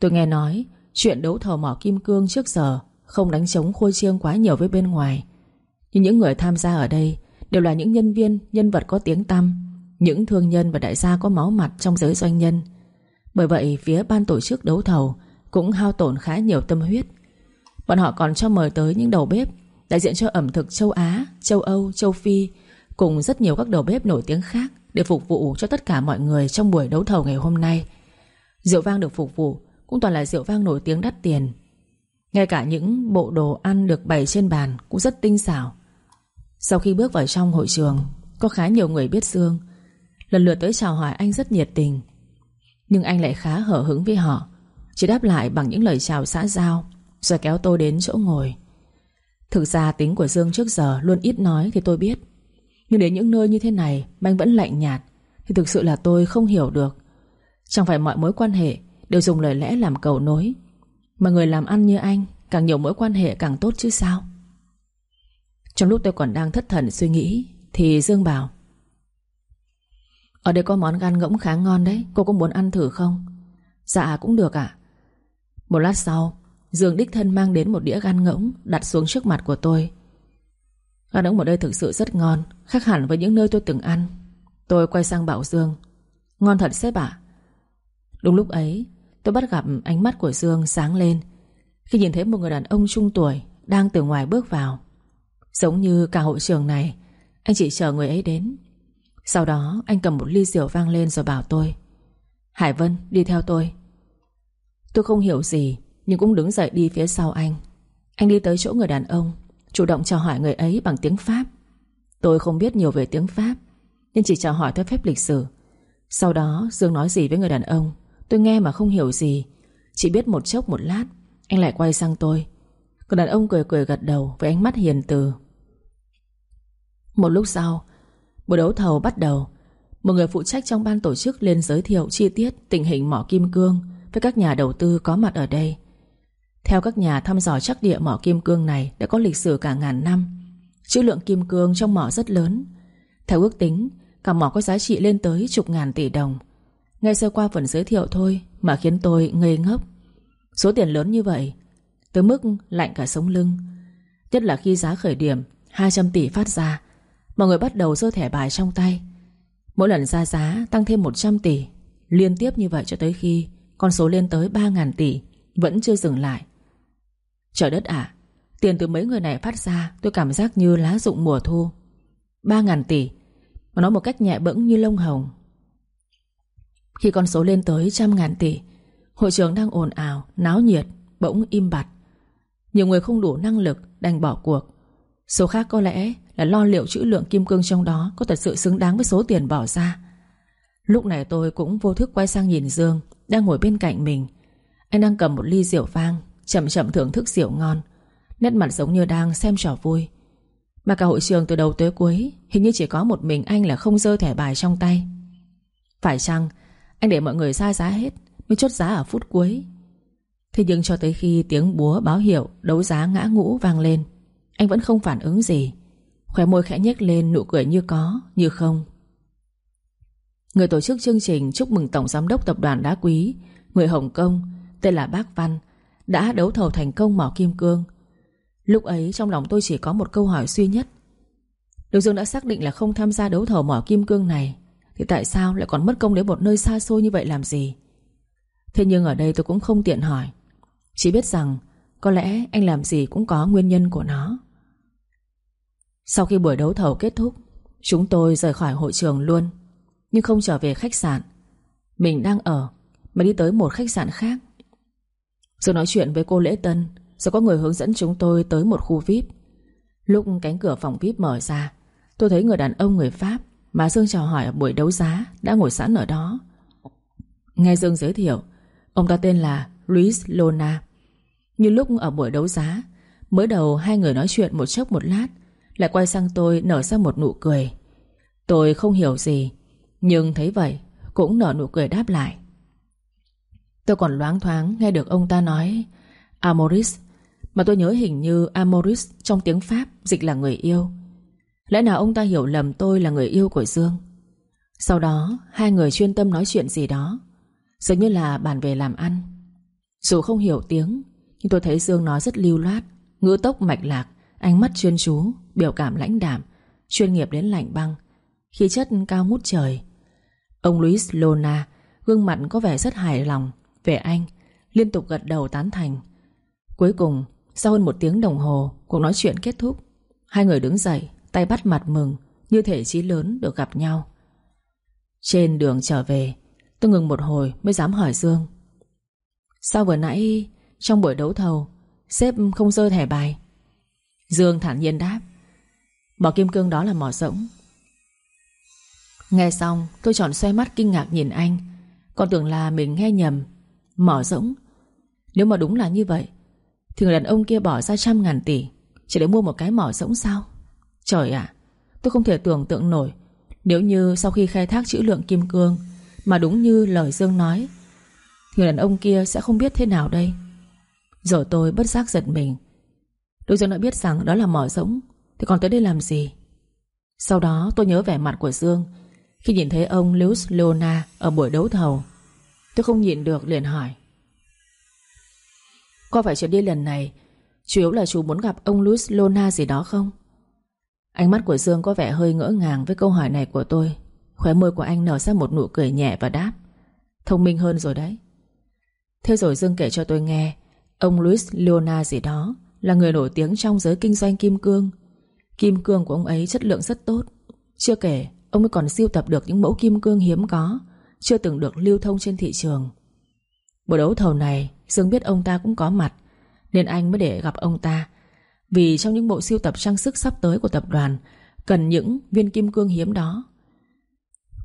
Tôi nghe nói, Chuyện đấu thầu mỏ kim cương trước giờ Không đánh trống khôi chiêng quá nhiều với bên ngoài. Nhưng những người tham gia ở đây Đều là những nhân viên, nhân vật có tiếng tăm Những thương nhân và đại gia có máu mặt Trong giới doanh nhân. Bởi vậy phía ban tổ chức đấu thầu Cũng hao tổn khá nhiều tâm huyết. Bọn họ còn cho mời tới những đầu bếp Đại diện cho ẩm thực châu Á, châu Âu, châu Phi Cùng rất nhiều các đầu bếp nổi tiếng khác Để phục vụ cho tất cả mọi người Trong buổi đấu thầu ngày hôm nay. Rượu vang được phục vụ Cũng toàn là rượu vang nổi tiếng đắt tiền. Ngay cả những bộ đồ ăn được bày trên bàn Cũng rất tinh xảo. Sau khi bước vào trong hội trường, Có khá nhiều người biết Dương. Lần lượt tới chào hỏi anh rất nhiệt tình. Nhưng anh lại khá hở hứng với họ, Chỉ đáp lại bằng những lời chào xã giao, Rồi kéo tôi đến chỗ ngồi. Thực ra tính của Dương trước giờ Luôn ít nói thì tôi biết. Nhưng đến những nơi như thế này, Mà anh vẫn lạnh nhạt, Thì thực sự là tôi không hiểu được. Chẳng phải mọi mối quan hệ Đều dùng lời lẽ làm cầu nối, Mà người làm ăn như anh Càng nhiều mối quan hệ càng tốt chứ sao? Trong lúc tôi còn đang thất thần suy nghĩ, Thì Dương bảo, Ở đây có món gan ngỗng khá ngon đấy, Cô có muốn ăn thử không? Dạ cũng được ạ. Một lát sau, Dương đích thân mang đến một đĩa gan ngỗng Đặt xuống trước mặt của tôi. Gan ngỗng ở đây thực sự rất ngon, Khác hẳn với những nơi tôi từng ăn. Tôi quay sang bảo Dương, Ngon thật sếp ạ. Đúng lúc ấy, tôi bắt gặp ánh mắt của Dương sáng lên, Khi nhìn thấy một người đàn ông trung tuổi Đang từ ngoài bước vào. Giống như cả hội trường này, Anh chỉ chờ người ấy đến. Sau đó, anh cầm một ly rượu vang lên rồi bảo tôi, Hải Vân, đi theo tôi. Tôi không hiểu gì, Nhưng cũng đứng dậy đi phía sau anh. Anh đi tới chỗ người đàn ông, Chủ động chào hỏi người ấy bằng tiếng Pháp. Tôi không biết nhiều về tiếng Pháp, Nhưng chỉ chào hỏi theo phép lịch sử. Sau đó, Dương nói gì với người đàn ông, Tôi nghe mà không hiểu gì. Chỉ biết một chốc một lát, Anh lại quay sang tôi. Người đàn ông cười cười gật đầu với ánh mắt hiền từ. Một lúc sau Buổi đấu thầu bắt đầu Một người phụ trách trong ban tổ chức lên giới thiệu chi tiết tình hình mỏ kim cương với các nhà đầu tư có mặt ở đây. Theo các nhà thăm dò chắc địa mỏ kim cương này đã có lịch sử cả ngàn năm. Chữ lượng kim cương trong mỏ rất lớn. Theo ước tính, cả mỏ có giá trị lên tới chục ngàn tỷ đồng. Ngay sơ qua phần giới thiệu thôi mà khiến tôi ngây ngốc. Số tiền lớn như vậy, tới mức lạnh cả sống lưng. Nhất là khi giá khởi điểm 200 tỷ phát ra, mọi người bắt đầu giơ thẻ bài trong tay. Mỗi lần ra giá tăng thêm 100 tỷ, liên tiếp như vậy cho tới khi con số lên tới 3.000 tỷ Vẫn chưa dừng lại. Trời đất ạ Tiền từ mấy người này phát ra tôi cảm giác như lá rụng mùa thu. 3.000 tỷ Mà nói một cách nhẹ bẫng như lông hồng. Khi con số lên tới trăm ngàn tỷ Hội trường đang ồn ào Náo nhiệt Bỗng im bặt. Nhiều người không đủ năng lực đành bỏ cuộc. Số khác có lẽ là lo liệu chữ lượng kim cương trong đó Có thật sự xứng đáng với số tiền bỏ ra. Lúc này tôi cũng vô thức quay sang nhìn Dương, đang ngồi bên cạnh mình. Anh đang cầm một ly rượu vang, Chậm chậm thưởng thức rượu ngon. Nét mặt giống như đang xem trò vui. Mà cả hội trường từ đầu tới cuối, Hình như chỉ có một mình anh là không rơi thẻ bài trong tay. Phải chăng Anh để mọi người ra giá hết Mới chốt giá ở phút cuối? Thế nhưng cho tới khi tiếng búa báo hiệu Đấu giá ngã ngũ vang lên, Anh vẫn không phản ứng gì. Khóe môi khẽ nhếch lên, nụ cười như có, Như không. Người tổ chức chương trình chúc mừng Tổng Giám đốc Tập đoàn Đá Quý Người Hồng Kông, Tên là Bác Văn, Đã đấu thầu thành công mỏ kim cương. Lúc ấy trong lòng tôi chỉ có một câu hỏi duy nhất. Nếu Dương đã xác định là không tham gia đấu thầu mỏ kim cương này, Thì tại sao lại còn mất công đến một nơi xa xôi như vậy làm gì? Thế nhưng ở đây tôi cũng không tiện hỏi. Chỉ biết rằng Có lẽ anh làm gì cũng có nguyên nhân của nó. Sau khi buổi đấu thầu kết thúc, Chúng tôi rời khỏi hội trường luôn, nhưng không trở về khách sạn. Mình đang ở, Mà đi tới một khách sạn khác. Rồi nói chuyện với cô Lễ Tân Rồi có người hướng dẫn chúng tôi tới một khu VIP Lúc cánh cửa phòng VIP mở ra, Tôi thấy người đàn ông người Pháp Mà Dương chào hỏi ở buổi đấu giá Đã ngồi sẵn ở đó. Nghe Dương giới thiệu, Ông ta tên là Luis Lona. Như lúc ở buổi đấu giá, Mới đầu hai người nói chuyện một chốc một lát lại quay sang tôi nở ra một nụ cười. Tôi không hiểu gì, nhưng thấy vậy Cũng nở nụ cười đáp lại. Tôi còn loáng thoáng nghe được ông ta nói, Amoris, Mà tôi nhớ hình như Amoris trong tiếng Pháp Dịch là người yêu. Lẽ nào ông ta hiểu lầm tôi là người yêu của Dương? Sau đó, Hai người chuyên tâm nói chuyện gì đó, Dường như là bàn về làm ăn. Dù không hiểu tiếng, Nhưng tôi thấy Dương nói rất lưu loát, Ngữ tốc mạch lạc. Ánh mắt chuyên chú, Biểu cảm lãnh đạm, Chuyên nghiệp đến lạnh băng, Khí chất cao ngút trời. Ông Luis Lona, Gương mặt có vẻ rất hài lòng Về anh, Liên tục gật đầu tán thành. Cuối cùng, Sau hơn một tiếng đồng hồ, Cuộc nói chuyện kết thúc. Hai người đứng dậy, Tay bắt mặt mừng, Như thể chí lớn được gặp nhau. Trên đường trở về, Tôi ngừng một hồi mới dám hỏi Dương. Sao vừa nãy Trong buổi đấu thầu, Sếp không rơi thẻ bài? Dương thản nhiên đáp Mỏ kim cương đó là mỏ rỗng. Nghe xong, tôi tròn xoay mắt kinh ngạc nhìn anh. Còn tưởng là mình nghe nhầm, Mỏ rỗng? Nếu mà đúng là như vậy, Thì người đàn ông kia bỏ ra trăm ngàn tỷ Chỉ để mua một cái mỏ rỗng sao? Trời ạ, Tôi không thể tưởng tượng nổi. Nếu như sau khi khai thác chữ lượng kim cương Mà đúng như lời Dương nói, Thì đàn ông kia sẽ không biết thế nào đây. Rồi tôi bất giác giật mình. Đối Dương đã biết rằng đó là mỏ rỗng, Thì còn tới đây làm gì? Sau đó, tôi nhớ vẻ mặt của Dương. Khi nhìn thấy ông Luis Leona Ở buổi đấu thầu, Tôi không nhịn được liền hỏi. Có phải chuyến đi lần này Chủ yếu là chú muốn gặp ông Luis Leona gì đó không? Ánh mắt của Dương có vẻ hơi ngỡ ngàng Với câu hỏi này của tôi. Khóe môi của anh nở ra một nụ cười nhẹ và đáp. Thông minh hơn rồi đấy. Thế rồi Dương kể cho tôi nghe Ông Luis Leona gì đó. Là người nổi tiếng trong giới kinh doanh kim cương. Kim cương của ông ấy chất lượng rất tốt. Chưa kể, Ông ấy còn siêu tập được những mẫu kim cương hiếm có, Chưa từng được lưu thông trên thị trường. Buổi đấu thầu này, Dương biết ông ta cũng có mặt, Nên anh mới để gặp ông ta. Vì trong những bộ siêu tập trang sức sắp tới của tập đoàn, Cần những viên kim cương hiếm đó.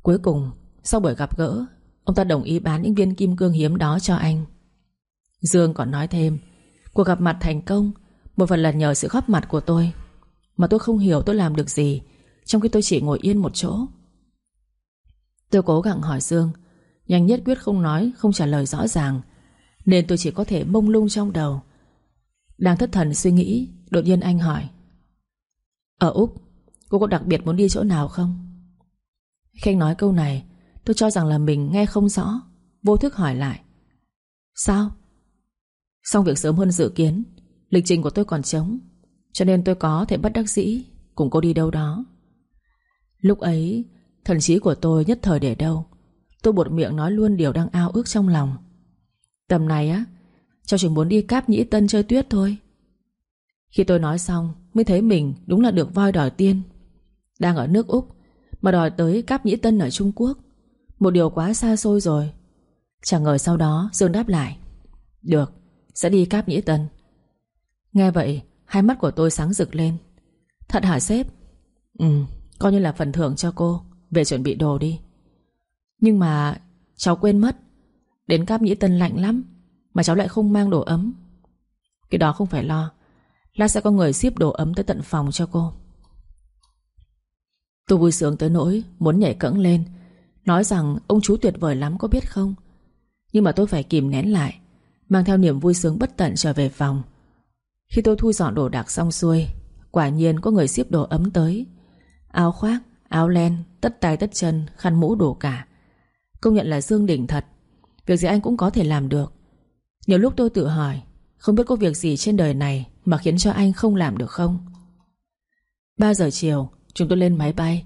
Cuối cùng, Sau buổi gặp gỡ, Ông ta đồng ý bán những viên kim cương hiếm đó cho anh. Dương còn nói thêm Cuộc gặp mặt thành công, Một phần là nhờ sự góp mặt của tôi, Mà tôi không hiểu tôi làm được gì, Trong khi tôi chỉ ngồi yên một chỗ. Tôi cố gắng hỏi Dương, Nhanh nhất quyết không nói, Không trả lời rõ ràng, Nên tôi chỉ có thể mông lung trong đầu. Đang thất thần suy nghĩ, Đột nhiên anh hỏi, Ở Úc, Cô có đặc biệt muốn đi chỗ nào không? Khanh nói câu này, Tôi cho rằng là mình nghe không rõ, Vô thức hỏi lại, Sao? Xong việc sớm hơn dự kiến Lịch trình của tôi còn trống Cho nên tôi có thể bất đắc dĩ Cùng cô đi đâu đó. Lúc ấy Thần trí của tôi nhất thời để đâu. Tôi buột miệng nói luôn điều đang ao ước trong lòng. Tầm này á Cháu chỉ muốn đi cáp nhĩ tân chơi tuyết thôi. Khi tôi nói xong Mới thấy mình đúng là được voi đòi tiên. Đang ở nước Úc mà đòi tới cáp nhĩ tân ở Trung Quốc. Một điều quá xa xôi rồi. Chẳng ngờ sau đó Dương đáp lại Được, sẽ đi cáp nhĩ tân. Nghe vậy Hai mắt của tôi sáng rực lên. Thật hả sếp. Ừ, coi như là phần thưởng cho cô. Về chuẩn bị đồ đi. Nhưng mà cháu quên mất. Đến cáp nhĩ tân lạnh lắm Mà cháu lại không mang đồ ấm. Cái đó không phải lo. Lát sẽ có người ship đồ ấm tới tận phòng cho cô. Tôi vui sướng tới nỗi Muốn nhảy cẫng lên. Nói rằng ông chú tuyệt vời lắm có biết không? Nhưng mà tôi phải kìm nén lại. Mang theo niềm vui sướng bất tận trở về phòng. Khi tôi thu dọn đồ đạc xong xuôi Quả nhiên có người xếp đồ ấm tới. Áo khoác, áo len Tất tay tất chân, khăn mũ đủ cả. Công nhận là Dương đỉnh thật. Việc gì anh cũng có thể làm được. Nhiều lúc tôi tự hỏi Không biết có việc gì trên đời này Mà khiến cho anh không làm được không? 3 giờ chiều Chúng tôi lên máy bay.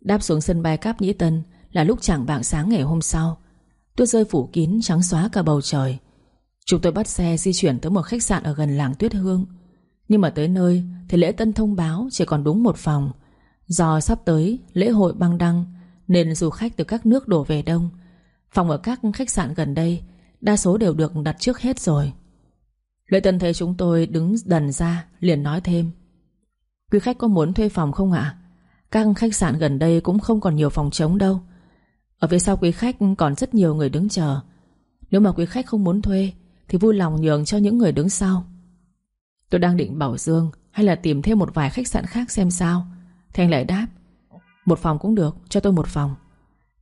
Đáp xuống sân bay Cáp Nhĩ Tân Là lúc chẳng vạng sáng ngày hôm sau. Tuyết rơi phủ kín trắng xóa cả bầu trời. Chúng tôi bắt xe di chuyển tới một khách sạn Ở gần làng Tuyết Hương. Nhưng mà tới nơi thì lễ tân thông báo Chỉ còn đúng một phòng. Do sắp tới lễ hội băng đăng, Nên du khách từ các nước đổ về đông. Phòng ở các khách sạn gần đây, Đa số đều được đặt trước hết rồi. Lễ tân thấy chúng tôi đứng đần ra, Liền nói thêm. Quý khách có muốn thuê phòng không ạ? Các khách sạn gần đây cũng không còn nhiều phòng trống đâu. Ở phía sau quý khách còn rất nhiều người đứng chờ. Nếu mà quý khách không muốn thuê thì vui lòng nhường cho những người đứng sau. Tôi đang định bảo Dương Hay là tìm thêm một vài khách sạn khác xem sao. Thì anh lại đáp Một phòng cũng được, cho tôi một phòng.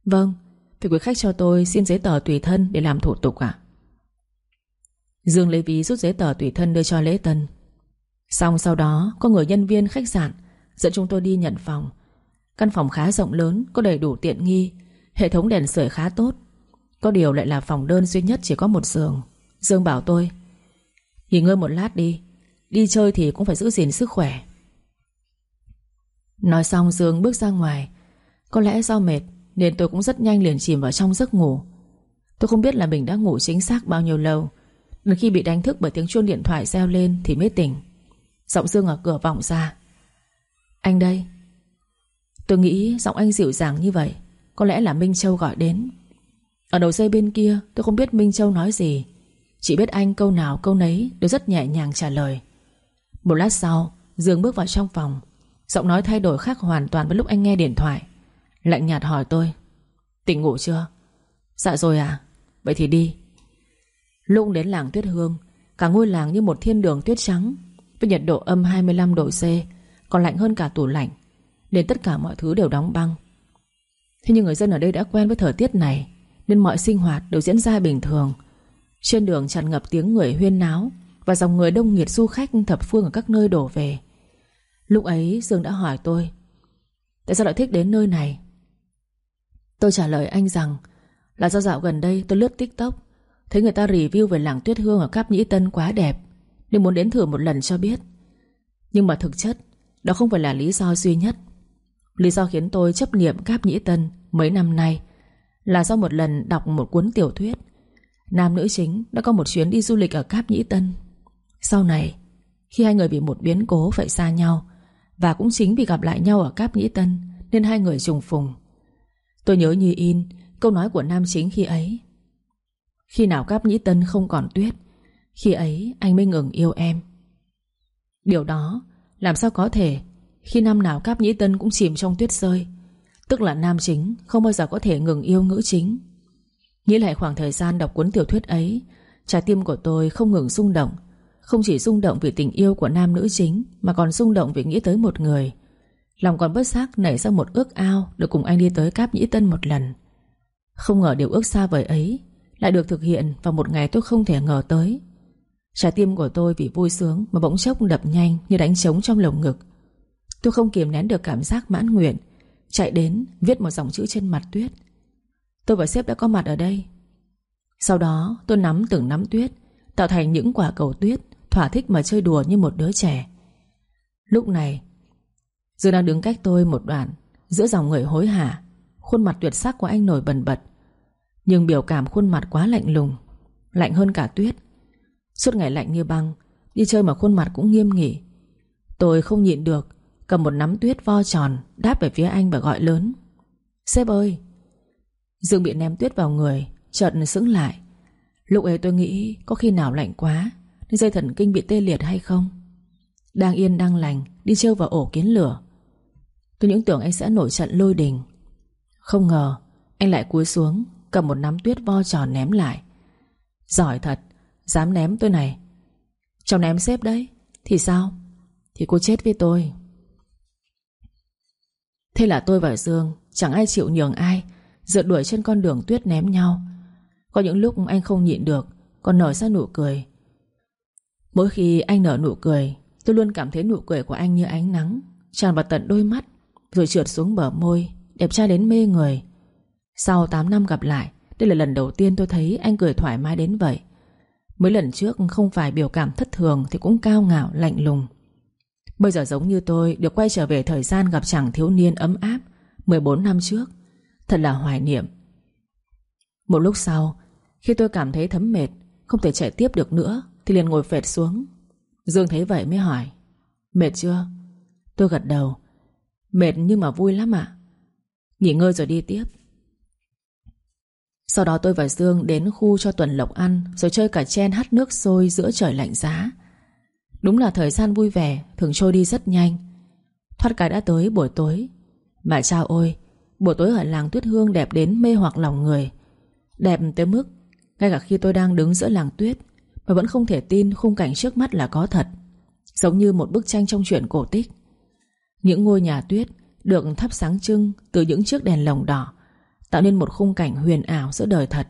Vâng, thì quý khách cho tôi xin giấy tờ tùy thân để làm thủ tục ạ. Dương lấy ví rút giấy tờ tùy thân đưa cho lễ tân. Xong sau đó có người nhân viên khách sạn Dẫn chúng tôi đi nhận phòng. Căn phòng khá rộng lớn Có đầy đủ tiện nghi Hệ thống đèn sưởi khá tốt. Có điều lại là phòng đơn duy nhất chỉ có một giường. Dương bảo tôi, Nghỉ ngơi một lát đi Đi chơi thì cũng phải giữ gìn sức khỏe. Nói xong Dương bước ra ngoài. Có lẽ do mệt Nên tôi cũng rất nhanh liền chìm vào trong giấc ngủ. Tôi không biết là mình đã ngủ chính xác bao nhiêu lâu Đến khi bị đánh thức bởi tiếng chuông điện thoại reo lên Thì mới tỉnh. Giọng Dương ở cửa vọng ra, Anh đây. Tôi nghĩ giọng anh dịu dàng như vậy, Có lẽ là Minh Châu gọi đến. Ở đầu dây bên kia, tôi không biết Minh Châu nói gì chị biết anh câu nào, câu nấy, Đều rất nhẹ nhàng trả lời. Một lát sau, Dương bước vào trong phòng. Giọng nói thay đổi khác hoàn toàn với lúc anh nghe điện thoại. Lạnh nhạt hỏi tôi, Tỉnh ngủ chưa? Dạ rồi à Vậy thì đi. Lung đến làng Tuyết Hương, Cả ngôi làng như một thiên đường tuyết trắng, Với nhiệt độ âm 25 độ C, Còn lạnh hơn cả tủ lạnh, Nên tất cả mọi thứ đều đóng băng. Thế nhưng người dân ở đây đã quen với thời tiết này, Nên mọi sinh hoạt đều diễn ra bình thường. Trên đường tràn ngập tiếng người huyên náo Và dòng người đông nghịt du khách thập phương ở các nơi đổ về. Lúc ấy Dương đã hỏi tôi, Tại sao lại thích đến nơi này? Tôi trả lời anh rằng, Là do dạo gần đây tôi lướt tiktok, Thấy người ta review về làng tuyết hương ở Cáp Nhĩ Tân quá đẹp, Nên muốn đến thử một lần cho biết. Nhưng mà thực chất, Đó không phải là lý do duy nhất. Lý do khiến tôi chấp niệm Cáp Nhĩ Tân Mấy năm nay Là do một lần đọc một cuốn tiểu thuyết Nam nữ chính đã có một chuyến đi du lịch ở Cáp Nhĩ Tân. Sau này, Khi hai người bị một biến cố phải xa nhau Và cũng chính vì gặp lại nhau ở Cáp Nhĩ Tân Nên hai người trùng phùng. Tôi nhớ như in Câu nói của nam chính khi ấy, Khi nào Cáp Nhĩ Tân không còn tuyết, Khi ấy anh mới ngừng yêu em. Điều đó Làm sao có thể Khi năm nào Cáp Nhĩ Tân cũng chìm trong tuyết rơi, Tức là nam chính Không bao giờ có thể ngừng yêu ngữ chính. Nghĩ lại khoảng thời gian đọc cuốn tiểu thuyết ấy, Trái tim của tôi không ngừng rung động. Không chỉ rung động vì tình yêu của nam nữ chính, Mà còn rung động vì nghĩ tới một người. Lòng còn bất giác nảy ra một ước ao Được cùng anh đi tới Cáp Nhĩ Tân một lần. Không ngờ điều ước xa vời ấy Lại được thực hiện vào một ngày tôi không thể ngờ tới. Trái tim của tôi vì vui sướng Mà bỗng chốc đập nhanh như đánh trống trong lồng ngực. Tôi không kiềm nén được cảm giác mãn nguyện, Chạy đến viết một dòng chữ trên mặt tuyết. Tôi và sếp đã có mặt ở đây. Sau đó, tôi nắm từng nắm tuyết, Tạo thành những quả cầu tuyết, Thỏa thích mà chơi đùa như một đứa trẻ. Lúc này, Dương đang đứng cách tôi một đoạn, Giữa dòng người hối hả, Khuôn mặt tuyệt sắc của anh nổi bần bật. Nhưng biểu cảm khuôn mặt quá lạnh lùng, Lạnh hơn cả tuyết. Suốt ngày lạnh như băng, Đi chơi mà khuôn mặt cũng nghiêm nghỉ Tôi không nhịn được, Cầm một nắm tuyết vo tròn, Đáp về phía anh và gọi lớn. Sếp ơi Dương bị ném tuyết vào người, Chợt sững lại. Lúc ấy tôi nghĩ có khi nào lạnh quá, Nên dây thần kinh bị tê liệt hay không? Đang yên, đang lành, Đi trêu vào ổ kiến lửa. Tôi những tưởng anh sẽ nổi trận lôi đình. Không ngờ, Anh lại cúi xuống, Cầm một nắm tuyết vo tròn ném lại. Giỏi thật, Dám ném tôi này. Cháu ném xếp đấy, Thì sao? Thì cô chết với tôi. Thế là tôi và Dương, Chẳng ai chịu nhường ai Rượt đuổi trên con đường tuyết ném nhau. Có những lúc anh không nhịn được, Còn nở ra nụ cười. Mỗi khi anh nở nụ cười, Tôi luôn cảm thấy nụ cười của anh như ánh nắng, Tràn vào tận đôi mắt, Rồi trượt xuống bờ môi, Đẹp trai đến mê người. Sau 8 năm gặp lại, Đây là lần đầu tiên tôi thấy anh cười thoải mái đến vậy. Mấy lần trước không phải biểu cảm thất thường Thì cũng cao ngạo, lạnh lùng. Bây giờ giống như tôi, Được quay trở về thời gian gặp chàng thiếu niên ấm áp 14 năm trước. Thật là hoài niệm. Một lúc sau, Khi tôi cảm thấy thấm mệt, Không thể chạy tiếp được nữa, Thì liền ngồi phệt xuống. Dương thấy vậy mới hỏi, Mệt chưa? Tôi gật đầu, Mệt nhưng mà vui lắm ạ. Nghỉ ngơi rồi đi tiếp. Sau đó tôi và Dương đến khu cho Tuần Lộc ăn, Rồi chơi cả chen hát nước sôi giữa trời lạnh giá. Đúng là thời gian vui vẻ, Thường trôi đi rất nhanh. Thoát cái đã tới buổi tối. Mà chào ôi Buổi tối ở làng tuyết hương đẹp đến mê hoặc lòng người. Đẹp tới mức, Ngay cả khi tôi đang đứng giữa làng tuyết, Mà vẫn không thể tin khung cảnh trước mắt là có thật, Giống như một bức tranh trong truyện cổ tích. Những ngôi nhà tuyết Được thắp sáng trưng Từ những chiếc đèn lồng đỏ, Tạo nên một khung cảnh huyền ảo giữa đời thật.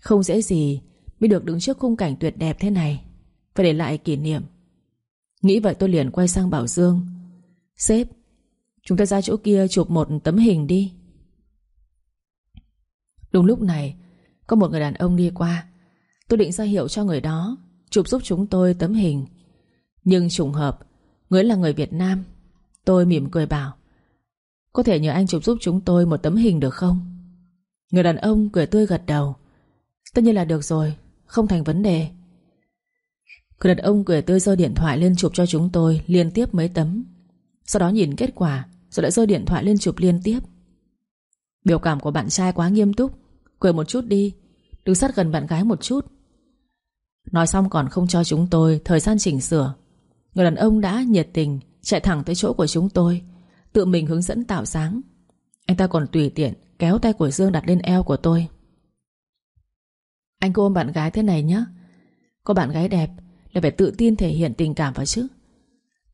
Không dễ gì Mới được đứng trước khung cảnh tuyệt đẹp thế này, Phải để lại kỷ niệm. Nghĩ vậy tôi liền quay sang Bảo Dương. Sếp Chúng ta ra chỗ kia chụp một tấm hình đi. Đúng lúc này, Có một người đàn ông đi qua. Tôi định ra hiệu cho người đó Chụp giúp chúng tôi tấm hình. Nhưng trùng hợp, Người là người Việt Nam. Tôi mỉm cười bảo, Có thể nhờ anh chụp giúp chúng tôi một tấm hình được không? Người đàn ông cười tươi gật đầu, Tất nhiên là được rồi, Không thành vấn đề. Người đàn ông cười tươi giơ điện thoại lên chụp cho chúng tôi Liên tiếp mấy tấm. Sau đó nhìn kết quả rồi lại rơi điện thoại lên chụp liên tiếp. Biểu cảm của bạn trai quá nghiêm túc. Cười một chút đi. Đứng sát gần bạn gái một chút. Nói xong còn không cho chúng tôi Thời gian chỉnh sửa. Người đàn ông đã nhiệt tình Chạy thẳng tới chỗ của chúng tôi, Tự mình hướng dẫn tạo dáng. Anh ta còn tùy tiện kéo tay của Dương đặt lên eo của tôi. Anh cô ôm bạn gái thế này nhé Có bạn gái đẹp Là phải tự tin thể hiện tình cảm vào chứ.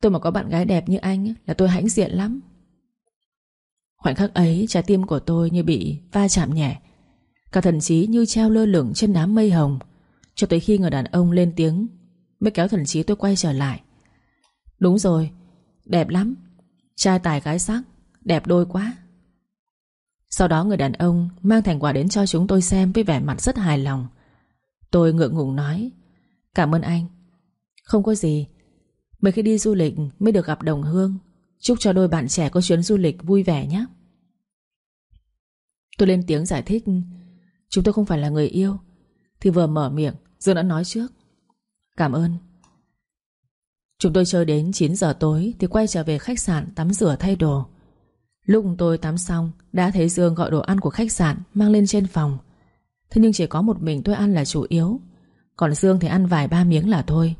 Tôi mà có bạn gái đẹp như anh Là tôi hãnh diện lắm. Khoảnh khắc ấy, trái tim của tôi như bị va chạm nhẹ. Cả thần trí như treo lơ lửng trên đám mây hồng. Cho tới khi người đàn ông lên tiếng, Mới kéo thần trí tôi quay trở lại. Đúng rồi, Đẹp lắm. Trai tài gái sắc, Đẹp đôi quá. Sau đó người đàn ông mang thành quả đến cho chúng tôi xem Với vẻ mặt rất hài lòng. Tôi ngượng ngùng nói, Cảm ơn anh. Không có gì. Mấy khi đi du lịch mới được gặp đồng hương. Chúc cho đôi bạn trẻ có chuyến du lịch vui vẻ nhé. Tôi lên tiếng giải thích, Chúng tôi không phải là người yêu. Thì vừa mở miệng, Dương đã nói trước, Cảm ơn. Chúng tôi chơi đến 9 giờ tối Thì quay trở về khách sạn tắm rửa thay đồ. Lúc tôi tắm xong, Đã thấy Dương gọi đồ ăn của khách sạn Mang lên trên phòng. Thế nhưng chỉ có một mình tôi ăn là chủ yếu, Còn Dương thì ăn vài ba miếng là thôi.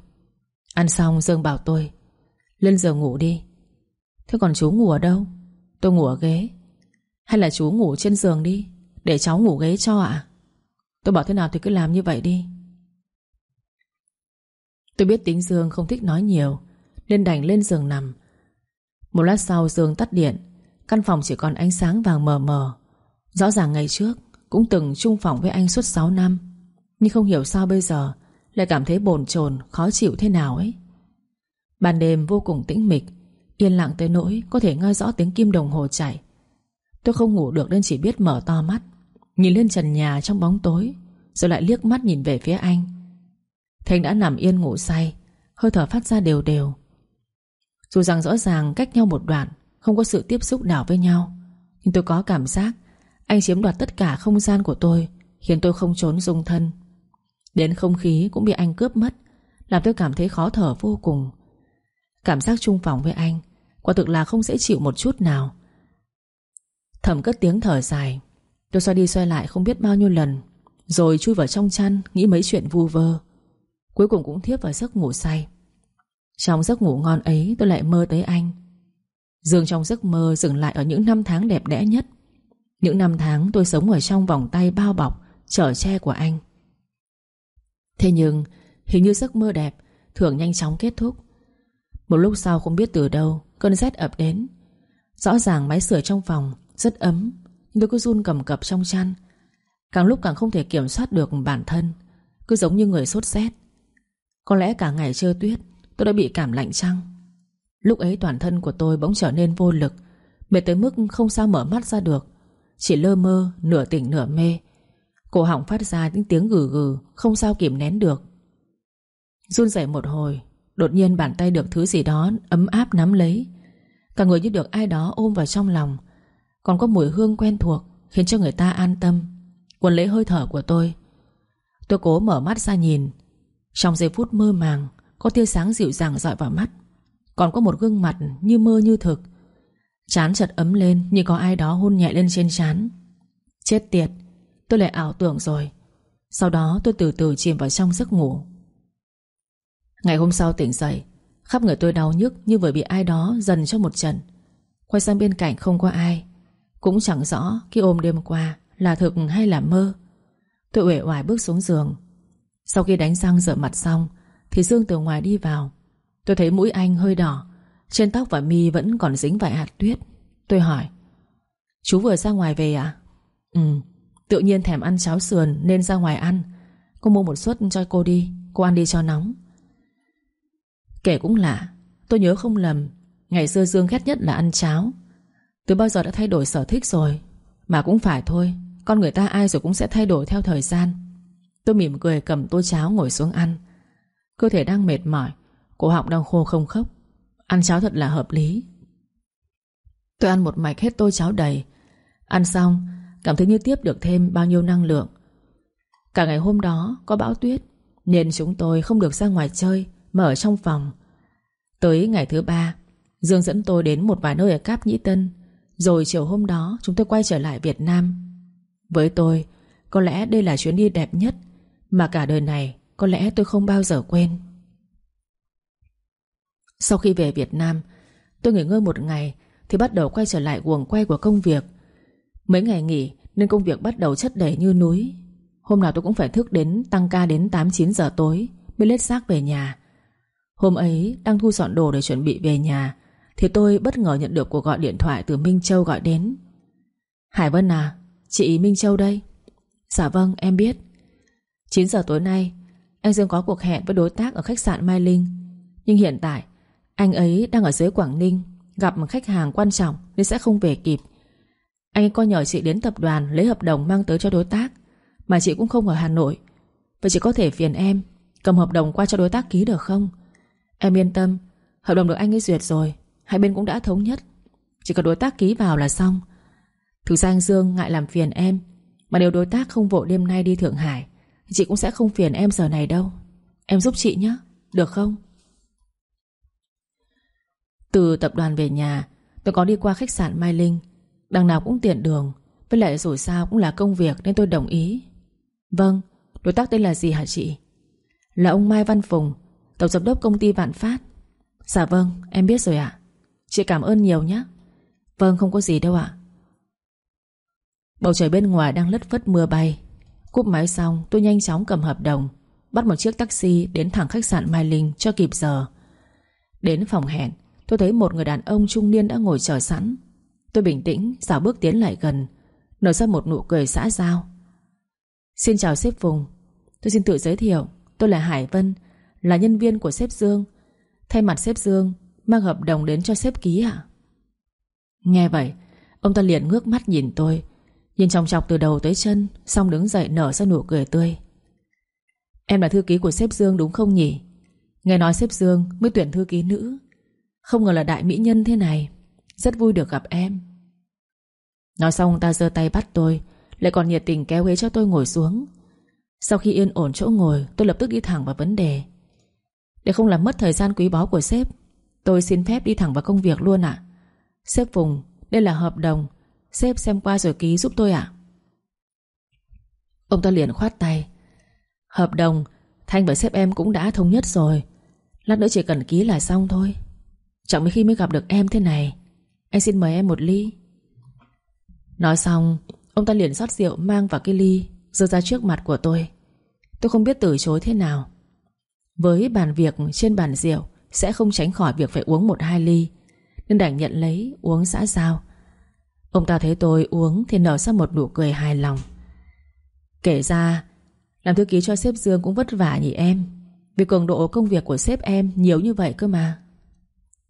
Ăn xong Dương bảo tôi, Lên giường ngủ đi. Thế còn chú ngủ ở đâu? Tôi ngủ ở ghế. Hay là chú ngủ trên giường đi, Để cháu ngủ ghế cho ạ? Tôi bảo thế nào thì cứ làm như vậy đi. Tôi biết tính Dương không thích nói nhiều, Nên đành lên giường nằm. Một lát sau Dương tắt điện, Căn phòng chỉ còn ánh sáng vàng mờ mờ. Rõ ràng ngày trước Cũng từng chung phòng với anh suốt 6 năm, Nhưng không hiểu sao bây giờ Lại cảm thấy bồn chồn, khó chịu thế nào ấy. Ban đêm vô cùng tĩnh mịch Yên lặng tới nỗi Có thể nghe rõ tiếng kim đồng hồ chạy. Tôi không ngủ được nên chỉ biết mở to mắt, Nhìn lên trần nhà trong bóng tối, Rồi lại liếc mắt nhìn về phía anh. Thành đã nằm yên ngủ say, Hơi thở phát ra đều đều. Dù rằng rõ ràng cách nhau một đoạn, Không có sự tiếp xúc nào với nhau, Nhưng tôi có cảm giác Anh chiếm đoạt tất cả không gian của tôi, Khiến tôi không trốn dung thân. Đến không khí cũng bị anh cướp mất, Làm tôi cảm thấy khó thở vô cùng. Cảm giác chung phòng với anh Quả thực là không dễ chịu một chút nào. Thẩm cất tiếng thở dài. Tôi xoay đi xoay lại không biết bao nhiêu lần, Rồi chui vào trong chăn, Nghĩ mấy chuyện vu vơ. Cuối cùng cũng thiếp vào giấc ngủ say. Trong giấc ngủ ngon ấy, tôi lại mơ tới anh. Dương trong giấc mơ dừng lại ở những năm tháng đẹp đẽ nhất. Những năm tháng tôi sống ở trong vòng tay bao bọc, Chở che của anh. Thế nhưng, Hình như giấc mơ đẹp Thường nhanh chóng kết thúc. Một lúc sau không biết từ đâu Cơn rét ập đến. Rõ ràng máy sưởi trong phòng rất ấm Nhưng tôi cứ run cầm cập trong chăn. Càng lúc càng không thể kiểm soát được bản thân Cứ giống như người sốt rét. Có lẽ cả ngày chơi tuyết Tôi đã bị cảm lạnh chăng? Lúc ấy toàn thân của tôi bỗng trở nên vô lực Mệt tới mức không sao mở mắt ra được Chỉ lơ mơ, nửa tỉnh nửa mê. Cổ họng phát ra những tiếng gừ gừ Không sao kìm nén được. Run rẩy một hồi Đột nhiên bàn tay được thứ gì đó ấm áp nắm lấy. Cả người như được ai đó ôm vào trong lòng. Còn có mùi hương quen thuộc Khiến cho người ta an tâm. Quần lấy hơi thở của tôi. Tôi cố mở mắt ra nhìn. Trong giây phút mơ màng, Có tia sáng dịu dàng dọi vào mắt. Còn có một gương mặt như mơ như thực. Chán chật ấm lên Như có ai đó hôn nhẹ lên trên chán Chết tiệt, Tôi lại ảo tưởng rồi. Sau đó tôi từ từ chìm vào trong giấc ngủ. Ngày hôm sau tỉnh dậy, Khắp người tôi đau nhức như vừa bị ai đó dần cho một trận. Quay sang bên cạnh không có ai. Cũng chẳng rõ khi ôm đêm qua Là thực hay là mơ. Tôi uể oải bước xuống giường. Sau khi đánh răng rửa mặt xong, Thì Dương từ ngoài đi vào. Tôi thấy mũi anh hơi đỏ, Trên tóc và mi vẫn còn dính vài hạt tuyết. Tôi hỏi, Chú vừa ra ngoài về à Ừ Tự nhiên thèm ăn cháo sườn nên ra ngoài ăn. Cô mua một suất cho cô đi, Cô ăn đi cho nóng. Kể cũng lạ, Tôi nhớ không lầm, Ngày xưa Dương ghét nhất là ăn cháo. Từ bao giờ đã thay đổi sở thích rồi? Mà cũng phải thôi, Con người ta ai rồi cũng sẽ thay đổi theo thời gian. Tôi mỉm cười cầm tô cháo ngồi xuống ăn. Cơ thể đang mệt mỏi, Cổ họng đang khô không khốc. Ăn cháo thật là hợp lý. Tôi ăn một mạch hết tô cháo đầy. Ăn xong, Cảm thấy như tiếp được thêm bao nhiêu năng lượng. Cả ngày hôm đó có bão tuyết, Nên chúng tôi không được ra ngoài chơi. Mà ở trong phòng. Tới ngày thứ ba, Dương dẫn tôi đến một vài nơi ở Cáp Nhĩ Tân. Rồi chiều hôm đó, chúng tôi quay trở lại Việt Nam. Với tôi, Có lẽ đây là chuyến đi đẹp nhất, mà cả đời này Có lẽ tôi không bao giờ quên. Sau khi về Việt Nam, Tôi nghỉ ngơi một ngày Thì bắt đầu quay trở lại guồng quay của công việc. Mấy ngày nghỉ Nên công việc bắt đầu chất đầy như núi. Hôm nào tôi cũng phải thức đến Tăng ca đến 8-9 giờ tối Mới lết xác về nhà. Hôm ấy đang thu dọn đồ để chuẩn bị về nhà, Thì tôi bất ngờ nhận được cuộc gọi điện thoại Từ Minh Châu gọi đến. Hải Vân à Chị Minh Châu đây. Dạ vâng em biết. 9 giờ tối nay, Anh Dương có cuộc hẹn với đối tác ở khách sạn Mai Linh. Nhưng hiện tại, Anh ấy đang ở dưới Quảng Ninh, Gặp một khách hàng quan trọng Nên sẽ không về kịp. Anh ấy có nhờ chị đến tập đoàn Lấy hợp đồng mang tới cho đối tác, Mà chị cũng không ở Hà Nội. Vậy chị có thể phiền em Cầm hợp đồng qua cho đối tác ký được không? Em yên tâm, Hợp đồng được anh ấy duyệt rồi, Hai bên cũng đã thống nhất. Chỉ cần đối tác ký vào là xong. Thực ra anh Dương ngại làm phiền em, Mà nếu đối tác không vội đêm nay đi Thượng Hải Thì chị cũng sẽ không phiền em giờ này đâu. Em giúp chị nhé, Được không? Từ tập đoàn về nhà, Tôi có đi qua khách sạn Mai Linh. Đằng nào cũng tiện đường, Với lại rủi sao cũng là công việc nên tôi đồng ý. Vâng Đối tác tên là gì hả chị? Là ông Mai Văn Phùng Tổng giám đốc công ty Vạn Phát. Dạ vâng em biết rồi ạ. Chị cảm ơn nhiều nhé. Vâng không có gì đâu ạ. Bầu trời bên ngoài đang lất phất mưa bay. Cúp máy xong, tôi nhanh chóng cầm hợp đồng, Bắt một chiếc taxi đến thẳng khách sạn Mai Linh cho kịp giờ. Đến phòng hẹn, Tôi thấy một người đàn ông trung niên đã ngồi chờ sẵn. Tôi bình tĩnh, dạo bước tiến lại gần, Nở ra một nụ cười xã giao. Xin chào sếp vùng Tôi xin tự giới thiệu, Tôi là Hải Vân là nhân viên của sếp Dương. Thay mặt sếp Dương, Mang hợp đồng đến cho sếp ký ạ. Nghe vậy, Ông ta liền ngước mắt nhìn tôi, Nhìn chòng chọc từ đầu tới chân, Xong đứng dậy nở ra nụ cười tươi. Em là thư ký của sếp Dương đúng không nhỉ? Nghe nói sếp Dương mới tuyển thư ký nữ. Không ngờ là đại mỹ nhân thế này, Rất vui được gặp em. Nói xong ông ta giơ tay bắt tôi, Lại còn nhiệt tình kéo ghế cho tôi ngồi xuống. Sau khi yên ổn chỗ ngồi, Tôi lập tức đi thẳng vào vấn đề. Để không làm mất thời gian quý báu của sếp, Tôi xin phép đi thẳng vào công việc luôn ạ. Sếp Phùng, Đây là hợp đồng. Sếp xem qua rồi ký giúp tôi ạ. Ông ta liền khoát tay. Hợp đồng, Thanh và sếp em cũng đã thống nhất rồi. Lát nữa chỉ cần ký là xong thôi. Chẳng mấy khi mới gặp được em thế này. Anh xin mời em một ly. Nói xong, Ông ta liền rót rượu mang vào cái ly Rơi ra trước mặt của tôi. Tôi không biết từ chối thế nào. Với bàn việc trên bàn rượu, Sẽ không tránh khỏi việc phải uống một hai ly. Nên đành nhận lấy, uống xã giao. Ông ta thấy tôi uống Thì nở ra một nụ cười hài lòng. Kể ra, Làm thư ký cho sếp Dương cũng vất vả nhỉ em. Vì cường độ công việc của sếp em Nhiều như vậy cơ mà.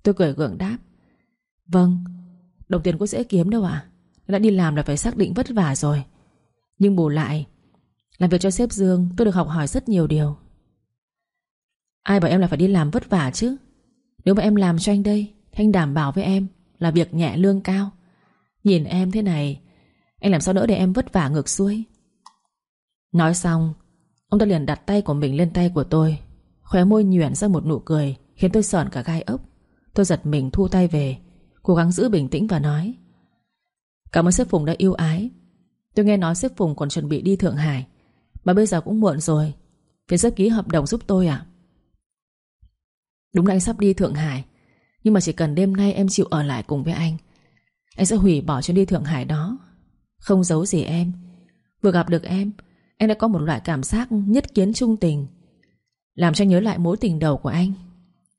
Tôi cười gượng đáp. Vâng Đồng tiền có dễ kiếm đâu ạ. Đã đi làm là phải xác định vất vả rồi. Nhưng bù lại, Làm việc cho sếp Dương tôi được học hỏi rất nhiều điều. Ai bảo em là phải đi làm vất vả chứ? Nếu mà em làm cho anh đây thanh đảm bảo với em Là việc nhẹ lương cao. Nhìn em thế này, Anh làm sao đỡ để em vất vả ngược xuôi? Nói xong, Ông ta liền đặt tay của mình lên tay của tôi, Khóe môi nhuyễn ra một nụ cười Khiến tôi sởn cả gai ốc. Tôi giật mình thu tay về, Cố gắng giữ bình tĩnh và nói, Cảm ơn sếp Phùng đã yêu ái. Tôi nghe nói sếp Phùng còn chuẩn bị đi Thượng Hải, Mà bây giờ cũng muộn rồi. Phía sếp ký hợp đồng giúp tôi à Đúng là anh sắp đi Thượng Hải. Nhưng mà chỉ cần đêm nay em chịu ở lại cùng với anh anh sẽ hủy bỏ chuyến đi Thượng Hải đó. Không giấu gì em. Vừa gặp được em Anh đã có một loại cảm giác nhất kiến trung tình. Làm cho nhớ lại mối tình đầu của anh.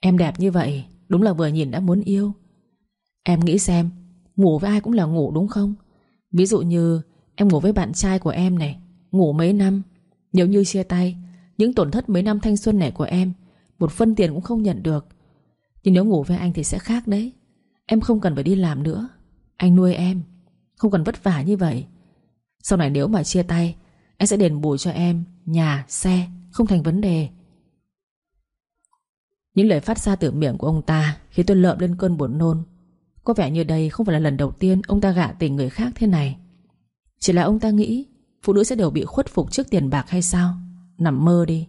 Em đẹp như vậy, Đúng là vừa nhìn đã muốn yêu. Em nghĩ xem, Ngủ với ai cũng là ngủ đúng không? Ví dụ như em ngủ với bạn trai của em này, Ngủ mấy năm. Nếu như chia tay, Những tổn thất mấy năm thanh xuân này của em một phân tiền cũng không nhận được. Nhưng nếu ngủ với anh thì sẽ khác đấy. Em không cần phải đi làm nữa. Anh nuôi em. Không cần vất vả như vậy. Sau này nếu mà chia tay Anh sẽ đền bù cho em Nhà, xe Không thành vấn đề. Những lời phát ra từ miệng của ông ta Khiến tôi lợm lên cơn buồn nôn. Có vẻ như đây không phải là lần đầu tiên Ông ta gạ tình người khác thế này. Chỉ là ông ta nghĩ Phụ nữ sẽ đều bị khuất phục trước tiền bạc hay sao? Nằm mơ đi.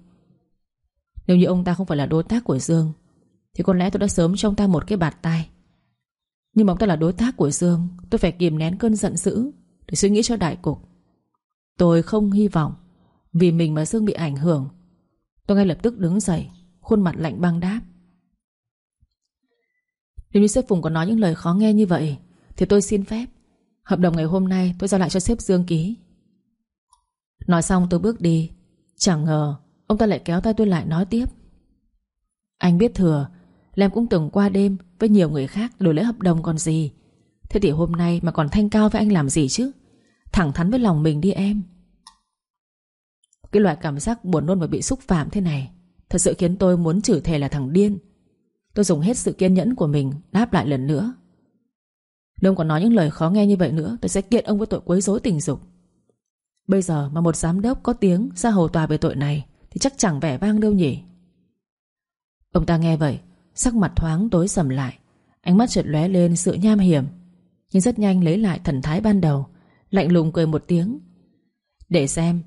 Nếu như ông ta không phải là đối tác của Dương, Thì có lẽ tôi đã sớm cho ông ta một cái bạt tay. Nhưng mà ông ta là đối tác của Dương, Tôi phải kìm nén cơn giận dữ Để suy nghĩ cho đại cục. Tôi không hy vọng, Vì mình mà Dương bị ảnh hưởng, Tôi ngay lập tức đứng dậy, Khuôn mặt lạnh băng đáp. Nếu như sếp Phùng có nói những lời khó nghe như vậy, Thì tôi xin phép. Hợp đồng ngày hôm nay tôi giao lại cho sếp Dương ký. Nói xong tôi bước đi, Chẳng ngờ Ông ta lại kéo tay tôi lại nói tiếp. Anh biết thừa, Lem cũng từng qua đêm với nhiều người khác đổi lấy hợp đồng còn gì. Thế thì hôm nay mà còn thanh cao với anh làm gì chứ? Thẳng thắn với lòng mình đi em. Cái loại cảm giác buồn nôn và bị xúc phạm thế này Thật sự khiến tôi muốn chửi thề là thằng điên. Tôi dùng hết sự kiên nhẫn của mình Đáp lại lần nữa. Nếu ông còn nói những lời khó nghe như vậy nữa, Tôi sẽ kiện ông với tội quấy rối tình dục. Bây giờ mà một giám đốc có tiếng Ra hầu tòa về tội này thì chắc chẳng vẻ vang đâu nhỉ? Ông ta nghe vậy, Sắc mặt thoáng tối sầm lại. Ánh mắt chợt lóe lên sự nham hiểm. Nhưng rất nhanh lấy lại thần thái ban đầu, Lạnh lùng cười một tiếng. Để xem,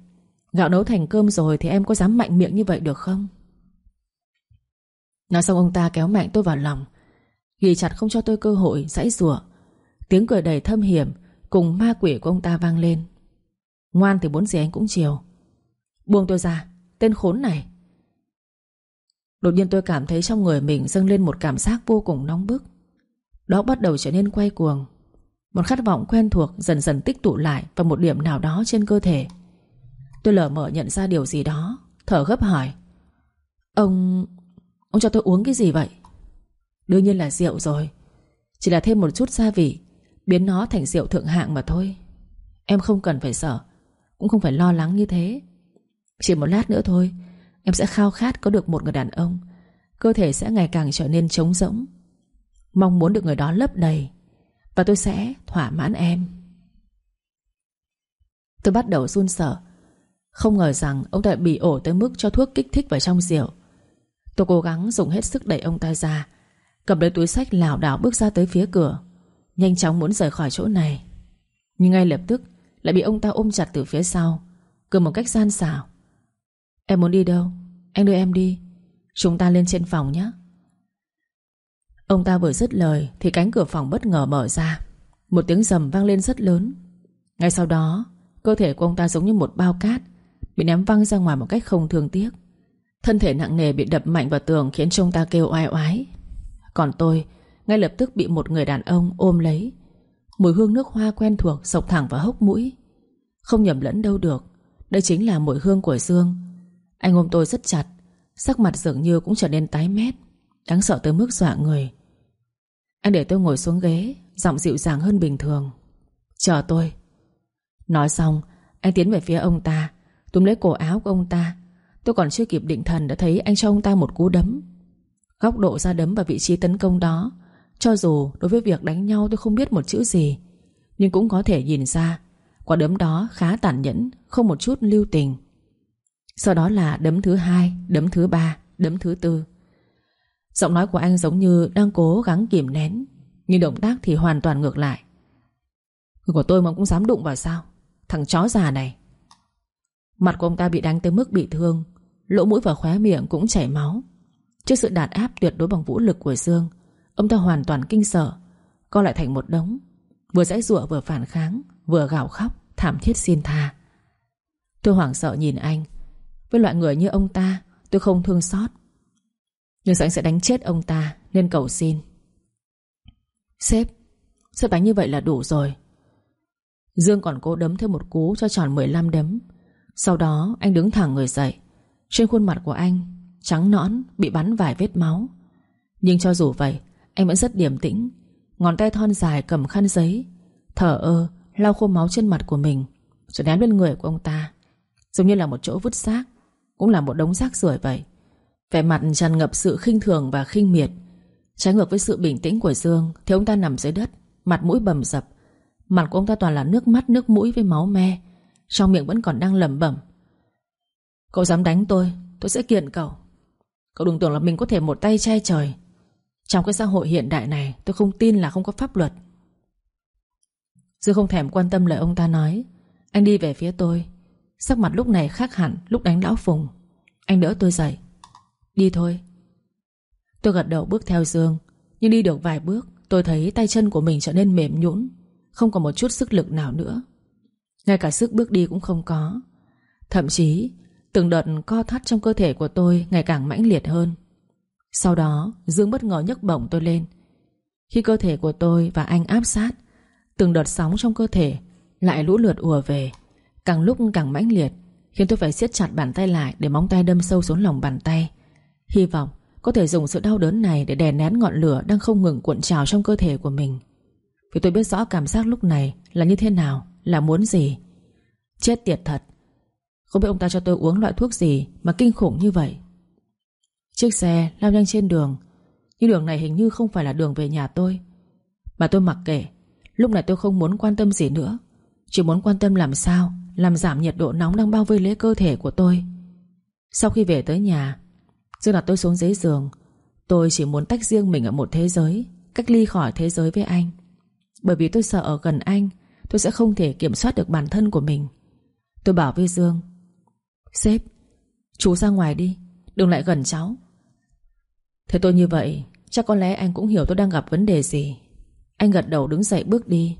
Gạo nấu thành cơm rồi thì em có dám mạnh miệng như vậy được không? Nói xong ông ta kéo mạnh tôi vào lòng. Ghi chặt không cho tôi cơ hội, Dãy rủa. Tiếng cười đầy thâm hiểm Cùng ma quỷ của ông ta vang lên. Ngoan thì muốn gì anh cũng chiều. Buông tôi ra. Tên khốn này. Đột nhiên tôi cảm thấy trong người mình dâng lên một cảm giác vô cùng nóng bức. Đó bắt đầu trở nên quay cuồng. Một khát vọng quen thuộc dần dần tích tụ lại Vào một điểm nào đó trên cơ thể. Tôi lờ mờ nhận ra điều gì đó, Thở gấp hỏi. Ông... Ông cho tôi uống cái gì vậy? Đương nhiên là rượu rồi. Chỉ là thêm một chút gia vị, Biến nó thành rượu thượng hạng mà thôi. Em không cần phải sợ, Cũng không phải lo lắng như thế. Chỉ một lát nữa thôi, Em sẽ khao khát có được một người đàn ông. Cơ thể sẽ ngày càng trở nên trống rỗng. Mong muốn được người đó lấp đầy, Và tôi sẽ thỏa mãn em. Tôi bắt đầu run sợ. Không ngờ rằng ông ta bị ổ tới mức cho thuốc kích thích vào trong rượu. Tôi cố gắng dùng hết sức đẩy ông ta ra, Cầm lấy túi sách lảo đảo bước ra tới phía cửa, Nhanh chóng muốn rời khỏi chỗ này. Nhưng ngay lập tức, Lại bị ông ta ôm chặt từ phía sau Cười một cách gian xảo. Em muốn đi đâu? Anh đưa em đi. Chúng ta lên trên phòng nhé. Ông ta vừa dứt lời Thì cánh cửa phòng bất ngờ mở ra. Một tiếng rầm vang lên rất lớn. Ngay sau đó, Cơ thể của ông ta giống như một bao cát, Bị ném văng ra ngoài một cách không thương tiếc. Thân thể nặng nề bị đập mạnh vào tường Khiến trông ta kêu oai oái. Còn tôi, ngay lập tức bị một người đàn ông ôm lấy. Mùi hương nước hoa quen thuộc Sộc thẳng vào hốc mũi. Không nhầm lẫn đâu được. Đây chính là mùi hương của Dương. Anh ôm tôi rất chặt, Sắc mặt dường như cũng trở nên tái mét, Đáng sợ tới mức dọa người. Anh để tôi ngồi xuống ghế, Giọng dịu dàng hơn bình thường. Chờ tôi. Nói xong, Anh tiến về phía ông ta, Túm lấy cổ áo của ông ta. Tôi còn chưa kịp định thần đã thấy anh cho ông ta một cú đấm. Góc độ ra đấm và vị trí tấn công đó, Cho dù đối với việc đánh nhau tôi không biết một chữ gì, Nhưng cũng có thể nhìn ra, Quả đấm đó khá tàn nhẫn, Không một chút lưu tình. Sau đó là đấm thứ hai, Đấm thứ ba, Đấm thứ tư. Giọng nói của anh giống như đang cố gắng kìm nén, Nhưng động tác thì hoàn toàn ngược lại. Người của tôi mà cũng dám đụng vào sao? Thằng chó già này. Mặt của ông ta bị đánh tới mức bị thương, Lỗ mũi và khóe miệng cũng chảy máu. Trước sự đàn áp tuyệt đối bằng vũ lực của Dương, Ông ta hoàn toàn kinh sợ, Co lại thành một đống, Vừa dãy giụa vừa phản kháng, Vừa gào khóc, thảm thiết xin tha. Tôi hoảng sợ nhìn anh với loại người như ông ta, Tôi không thương xót. Nhưng anh sẽ đánh chết ông ta, Nên cầu xin. Sếp Sếp đánh như vậy là đủ rồi. Dương còn cố đấm thêm một cú cho tròn 15 đấm. Sau đó, anh đứng thẳng người dậy. Trên khuôn mặt của anh, Trắng nõn, bị bắn vài vết máu. Nhưng cho dù vậy, Anh vẫn rất điềm tĩnh. Ngón tay thon dài cầm khăn giấy, Thở ơ, lau khô máu trên mặt của mình, Rồi ném lên người của ông ta. Giống như là một chỗ vứt xác. Cũng là một đống rác rưởi vậy. Vẻ mặt tràn ngập sự khinh thường và khinh miệt. Trái ngược với sự bình tĩnh của Dương, Thì ông ta nằm dưới đất, Mặt mũi bầm dập. Mặt của ông ta toàn là nước mắt, nước mũi với máu me. Trong miệng vẫn còn đang lẩm bẩm. Cậu dám đánh tôi Tôi sẽ kiện cậu. Cậu đừng tưởng là mình có thể một tay che trời. Trong cái xã hội hiện đại này, Tôi không tin là không có pháp luật. Dương không thèm quan tâm lời ông ta nói. Anh đi về phía tôi. Sắc mặt lúc này khác hẳn lúc đánh lão Phùng. Anh đỡ tôi dậy. Đi thôi. Tôi gật đầu bước theo Dương. Nhưng đi được vài bước, Tôi thấy tay chân của mình trở nên mềm nhũn, Không còn một chút sức lực nào nữa. Ngay cả sức bước đi cũng không có. Thậm chí, Từng đợt co thắt trong cơ thể của tôi Ngày càng mãnh liệt hơn. Sau đó, Dương bất ngờ nhấc bổng tôi lên. Khi cơ thể của tôi và anh áp sát, Từng đợt sóng trong cơ thể Lại lũ lượt ùa về. Càng lúc càng mãnh liệt, Khiến tôi phải siết chặt bàn tay lại Để móng tay đâm sâu xuống lòng bàn tay. Hy vọng có thể dùng sự đau đớn này Để đè nén ngọn lửa đang không ngừng cuộn trào trong cơ thể của mình. Vì tôi biết rõ cảm giác lúc này Là như thế nào, Là muốn gì. Chết tiệt thật. Không biết ông ta cho tôi uống loại thuốc gì Mà kinh khủng như vậy. Chiếc xe lao nhanh trên đường, Nhưng đường này hình như không phải là đường về nhà tôi. Mà tôi mặc kệ, Lúc này tôi không muốn quan tâm gì nữa. Chỉ muốn quan tâm làm sao làm giảm nhiệt độ nóng đang bao vây lấy cơ thể của tôi. Sau khi về tới nhà Dương đặt tôi xuống dưới giường. Tôi chỉ muốn tách riêng mình ở một thế giới, Cách ly khỏi thế giới với anh. Bởi vì tôi sợ ở gần anh, Tôi sẽ không thể kiểm soát được bản thân của mình. Tôi bảo với Dương, Sếp, Chú ra ngoài đi, Đừng lại gần cháu. Thế tôi như vậy, Chắc có lẽ anh cũng hiểu tôi đang gặp vấn đề gì. Anh gật đầu đứng dậy bước đi.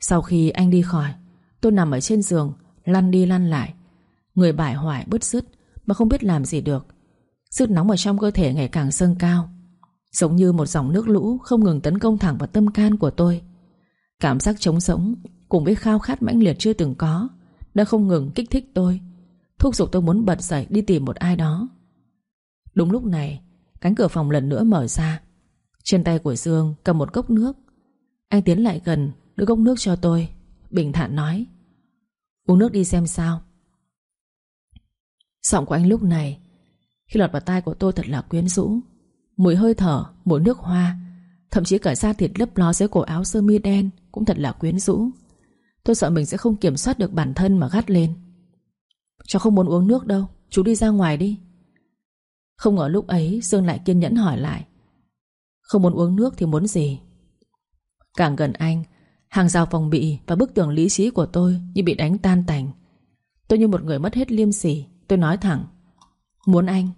Sau khi anh đi khỏi Tôi nằm ở trên giường, Lăn đi lăn lại. Người bại hoại bứt rứt, Mà không biết làm gì được. Sức nóng ở trong cơ thể ngày càng dâng cao. Giống như một dòng nước lũ Không ngừng tấn công thẳng vào tâm can của tôi. Cảm giác trống rỗng Cùng với khao khát mãnh liệt chưa từng có Đã không ngừng kích thích tôi, Thúc giục tôi muốn bật dậy đi tìm một ai đó. Đúng lúc này, Cánh cửa phòng lần nữa mở ra. Trên tay của Dương cầm một cốc nước. Anh tiến lại gần, Đưa cốc nước cho tôi. Bình thản nói Uống nước đi xem sao. Giọng của anh lúc này Khi lọt vào tai của tôi thật là quyến rũ Mùi hơi thở, mùi nước hoa Thậm chí cả da thịt lấp ló dưới cổ áo sơ mi đen Cũng thật là quyến rũ. Tôi sợ mình sẽ không kiểm soát được bản thân mà gắt lên. Cháu không muốn uống nước đâu Chú đi ra ngoài đi. Không ngờ lúc ấy Dương lại kiên nhẫn hỏi lại Không muốn uống nước thì muốn gì? Càng gần anh Hàng rào phòng bị và bức tường lý trí của tôi Như bị đánh tan tành. Tôi như một người mất hết liêm sỉ. Tôi nói thẳng, Muốn anh.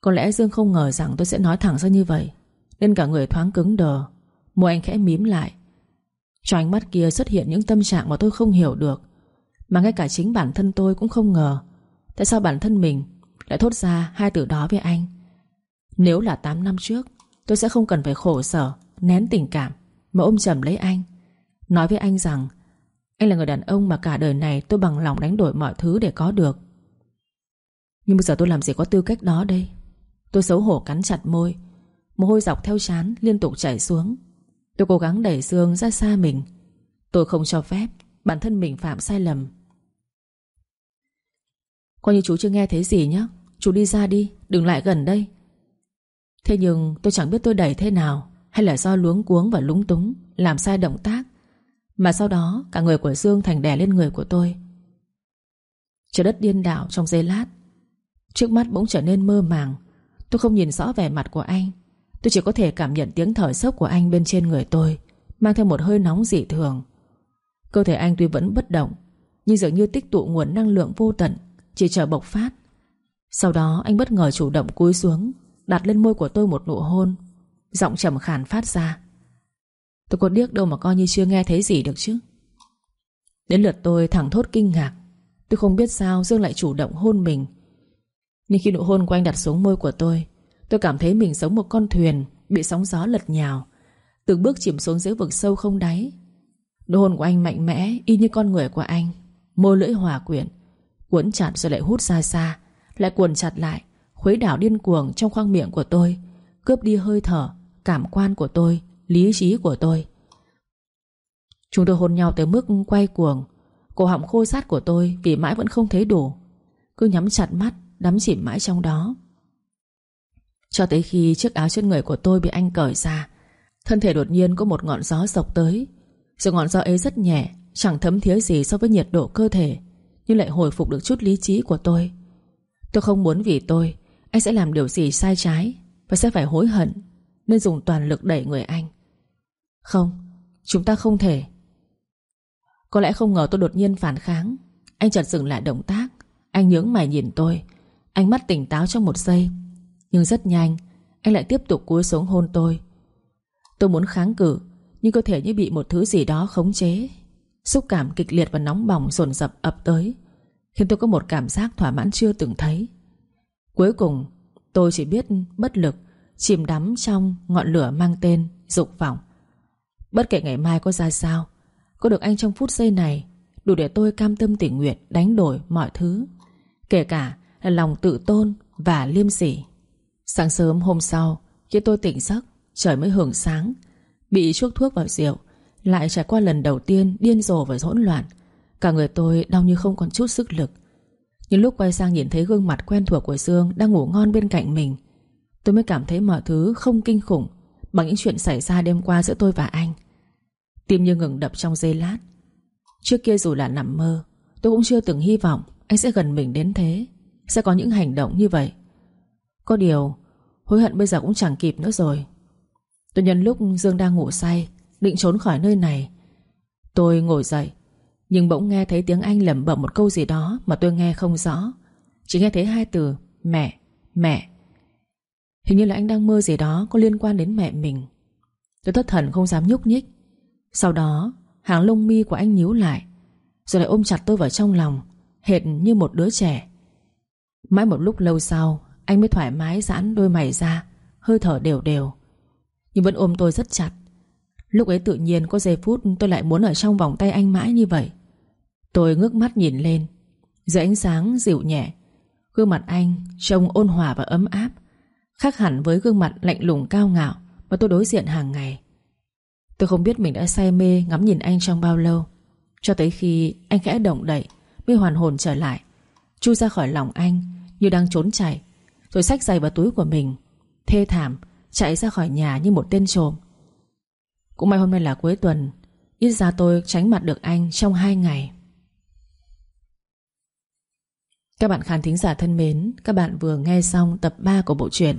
Có lẽ Dương không ngờ rằng tôi sẽ nói thẳng ra như vậy, Nên cả người thoáng cứng đờ, Môi anh khẽ mím lại. Cho ánh mắt kia xuất hiện những tâm trạng mà tôi không hiểu được, Mà ngay cả chính bản thân tôi cũng không ngờ. Tại sao bản thân mình Lại thốt ra hai từ đó với anh? Nếu là 8 năm trước, Tôi sẽ không cần phải khổ sở, Nén tình cảm. Mà ôm chầm lấy anh, Nói với anh rằng, Anh là người đàn ông mà cả đời này tôi bằng lòng đánh đổi mọi thứ để có được. Nhưng bây giờ tôi làm gì có tư cách đó đây? Tôi xấu hổ cắn chặt môi, Mồ hôi dọc theo chán liên tục chảy xuống. Tôi cố gắng đẩy Dương ra xa mình. Tôi không cho phép Bản thân mình phạm sai lầm. Coi như chú chưa nghe thấy gì nhé Chú đi ra đi, Đừng lại gần đây. Thế nhưng tôi chẳng biết tôi đẩy thế nào. Hay là do luống cuống và lúng túng Làm sai động tác, Mà sau đó cả người của Dương thành đè lên người của tôi. Trời đất điên đảo trong giây lát, Trước mắt bỗng trở nên mơ màng. Tôi không nhìn rõ vẻ mặt của anh, Tôi chỉ có thể cảm nhận tiếng thở sốc của anh bên trên người tôi, Mang theo một hơi nóng dị thường. Cơ thể anh tuy vẫn bất động, Nhưng dường như tích tụ nguồn năng lượng vô tận, Chỉ chờ bộc phát. Sau đó anh bất ngờ chủ động cúi xuống, Đặt lên môi của tôi một nụ hôn. Giọng trầm khàn phát ra. Tôi có điếc đâu mà coi như chưa nghe thấy gì được chứ. Đến lượt tôi thẳng thốt kinh ngạc. Tôi không biết sao Dương lại chủ động hôn mình. Nhưng khi nụ hôn của anh đặt xuống môi của tôi Tôi cảm thấy mình giống một con thuyền Bị sóng gió lật nhào, Từng bước chìm xuống dưới vực sâu không đáy. Nụ hôn của anh mạnh mẽ, Y như con người của anh, Môi lưỡi hòa quyện, Cuốn chặt rồi lại hút xa xa, Lại cuồn chặt lại, Khuấy đảo điên cuồng trong khoang miệng của tôi, Cướp đi hơi thở Cảm quan của tôi, Lý trí của tôi. Chúng tôi hôn nhau tới mức quay cuồng. Cổ họng khô sát của tôi Vì mãi vẫn không thấy đủ. Cứ nhắm chặt mắt, Đắm chìm mãi trong đó. Cho tới khi chiếc áo trên người của tôi bị anh cởi ra, Thân thể đột nhiên có một ngọn gió sộc tới. Sự ngọn gió ấy rất nhẹ, Chẳng thấm thía gì so với nhiệt độ cơ thể, Nhưng lại hồi phục được chút lý trí của tôi. Tôi không muốn vì tôi, Anh sẽ làm điều gì sai trái Và sẽ phải hối hận. Nên dùng toàn lực đẩy người anh. Không, chúng ta không thể. Có lẽ không ngờ tôi đột nhiên phản kháng. Anh chợt dừng lại động tác. Anh nhướng mày nhìn tôi. Ánh mắt tỉnh táo trong một giây. Nhưng rất nhanh Anh lại tiếp tục cúi xuống hôn tôi. Tôi muốn kháng cự Nhưng cơ thể như bị một thứ gì đó khống chế. Xúc cảm kịch liệt và nóng bỏng dồn dập ập tới Khiến tôi có một cảm giác thỏa mãn chưa từng thấy. Cuối cùng Tôi chỉ biết bất lực Chìm đắm trong ngọn lửa mang tên Dục vọng. Bất kể ngày mai có ra sao, Có được anh trong phút giây này Đủ để tôi cam tâm tình nguyện đánh đổi mọi thứ, Kể cả là lòng tự tôn và liêm sỉ. Sáng sớm hôm sau, Khi tôi tỉnh giấc, Trời mới hưởng sáng, Bị chuốc thuốc vào rượu, Lại trải qua lần đầu tiên điên rồ và hỗn loạn, Cả người tôi đau như không còn chút sức lực. Nhưng lúc quay sang nhìn thấy gương mặt quen thuộc của Dương Đang ngủ ngon bên cạnh mình Tôi mới cảm thấy mọi thứ không kinh khủng Bằng những chuyện xảy ra đêm qua giữa tôi và anh. Tim như ngừng đập trong giây lát. Trước kia dù là nằm mơ Tôi cũng chưa từng hy vọng Anh sẽ gần mình đến thế Sẽ có những hành động như vậy. Có điều Hối hận bây giờ cũng chẳng kịp nữa rồi. Tôi nhân lúc Dương đang ngủ say Định trốn khỏi nơi này. Tôi ngồi dậy Nhưng bỗng nghe thấy tiếng anh lẩm bẩm một câu gì đó Mà tôi nghe không rõ. Chỉ nghe thấy hai từ Mẹ, mẹ. Hình như là anh đang mơ gì đó Có liên quan đến mẹ mình. Tôi thất thần không dám nhúc nhích. Sau đó, hàng lông mi của anh nhíu lại, Rồi lại ôm chặt tôi vào trong lòng, Hệt như một đứa trẻ. Mãi một lúc lâu sau, Anh mới thoải mái giãn đôi mày ra, Hơi thở đều đều. Nhưng vẫn ôm tôi rất chặt. Lúc ấy tự nhiên có giây phút tôi lại muốn ở trong vòng tay anh mãi như vậy. Tôi ngước mắt nhìn lên, Dưới ánh sáng dịu nhẹ, Gương mặt anh trông ôn hòa và ấm áp Khác hẳn với gương mặt lạnh lùng cao ngạo Mà tôi đối diện hàng ngày. Tôi không biết mình đã say mê ngắm nhìn anh trong bao lâu, Cho tới khi anh khẽ động đậy Mới hoàn hồn trở lại, Chui ra khỏi lòng anh Như đang trốn chạy, Rồi xách giày vào túi của mình, Thê thảm chạy ra khỏi nhà như một tên trộm. Cũng may hôm nay là cuối tuần, Ít ra tôi tránh mặt được anh trong hai ngày. Các bạn khán thính giả thân mến, Các bạn vừa nghe xong tập 3 của bộ truyện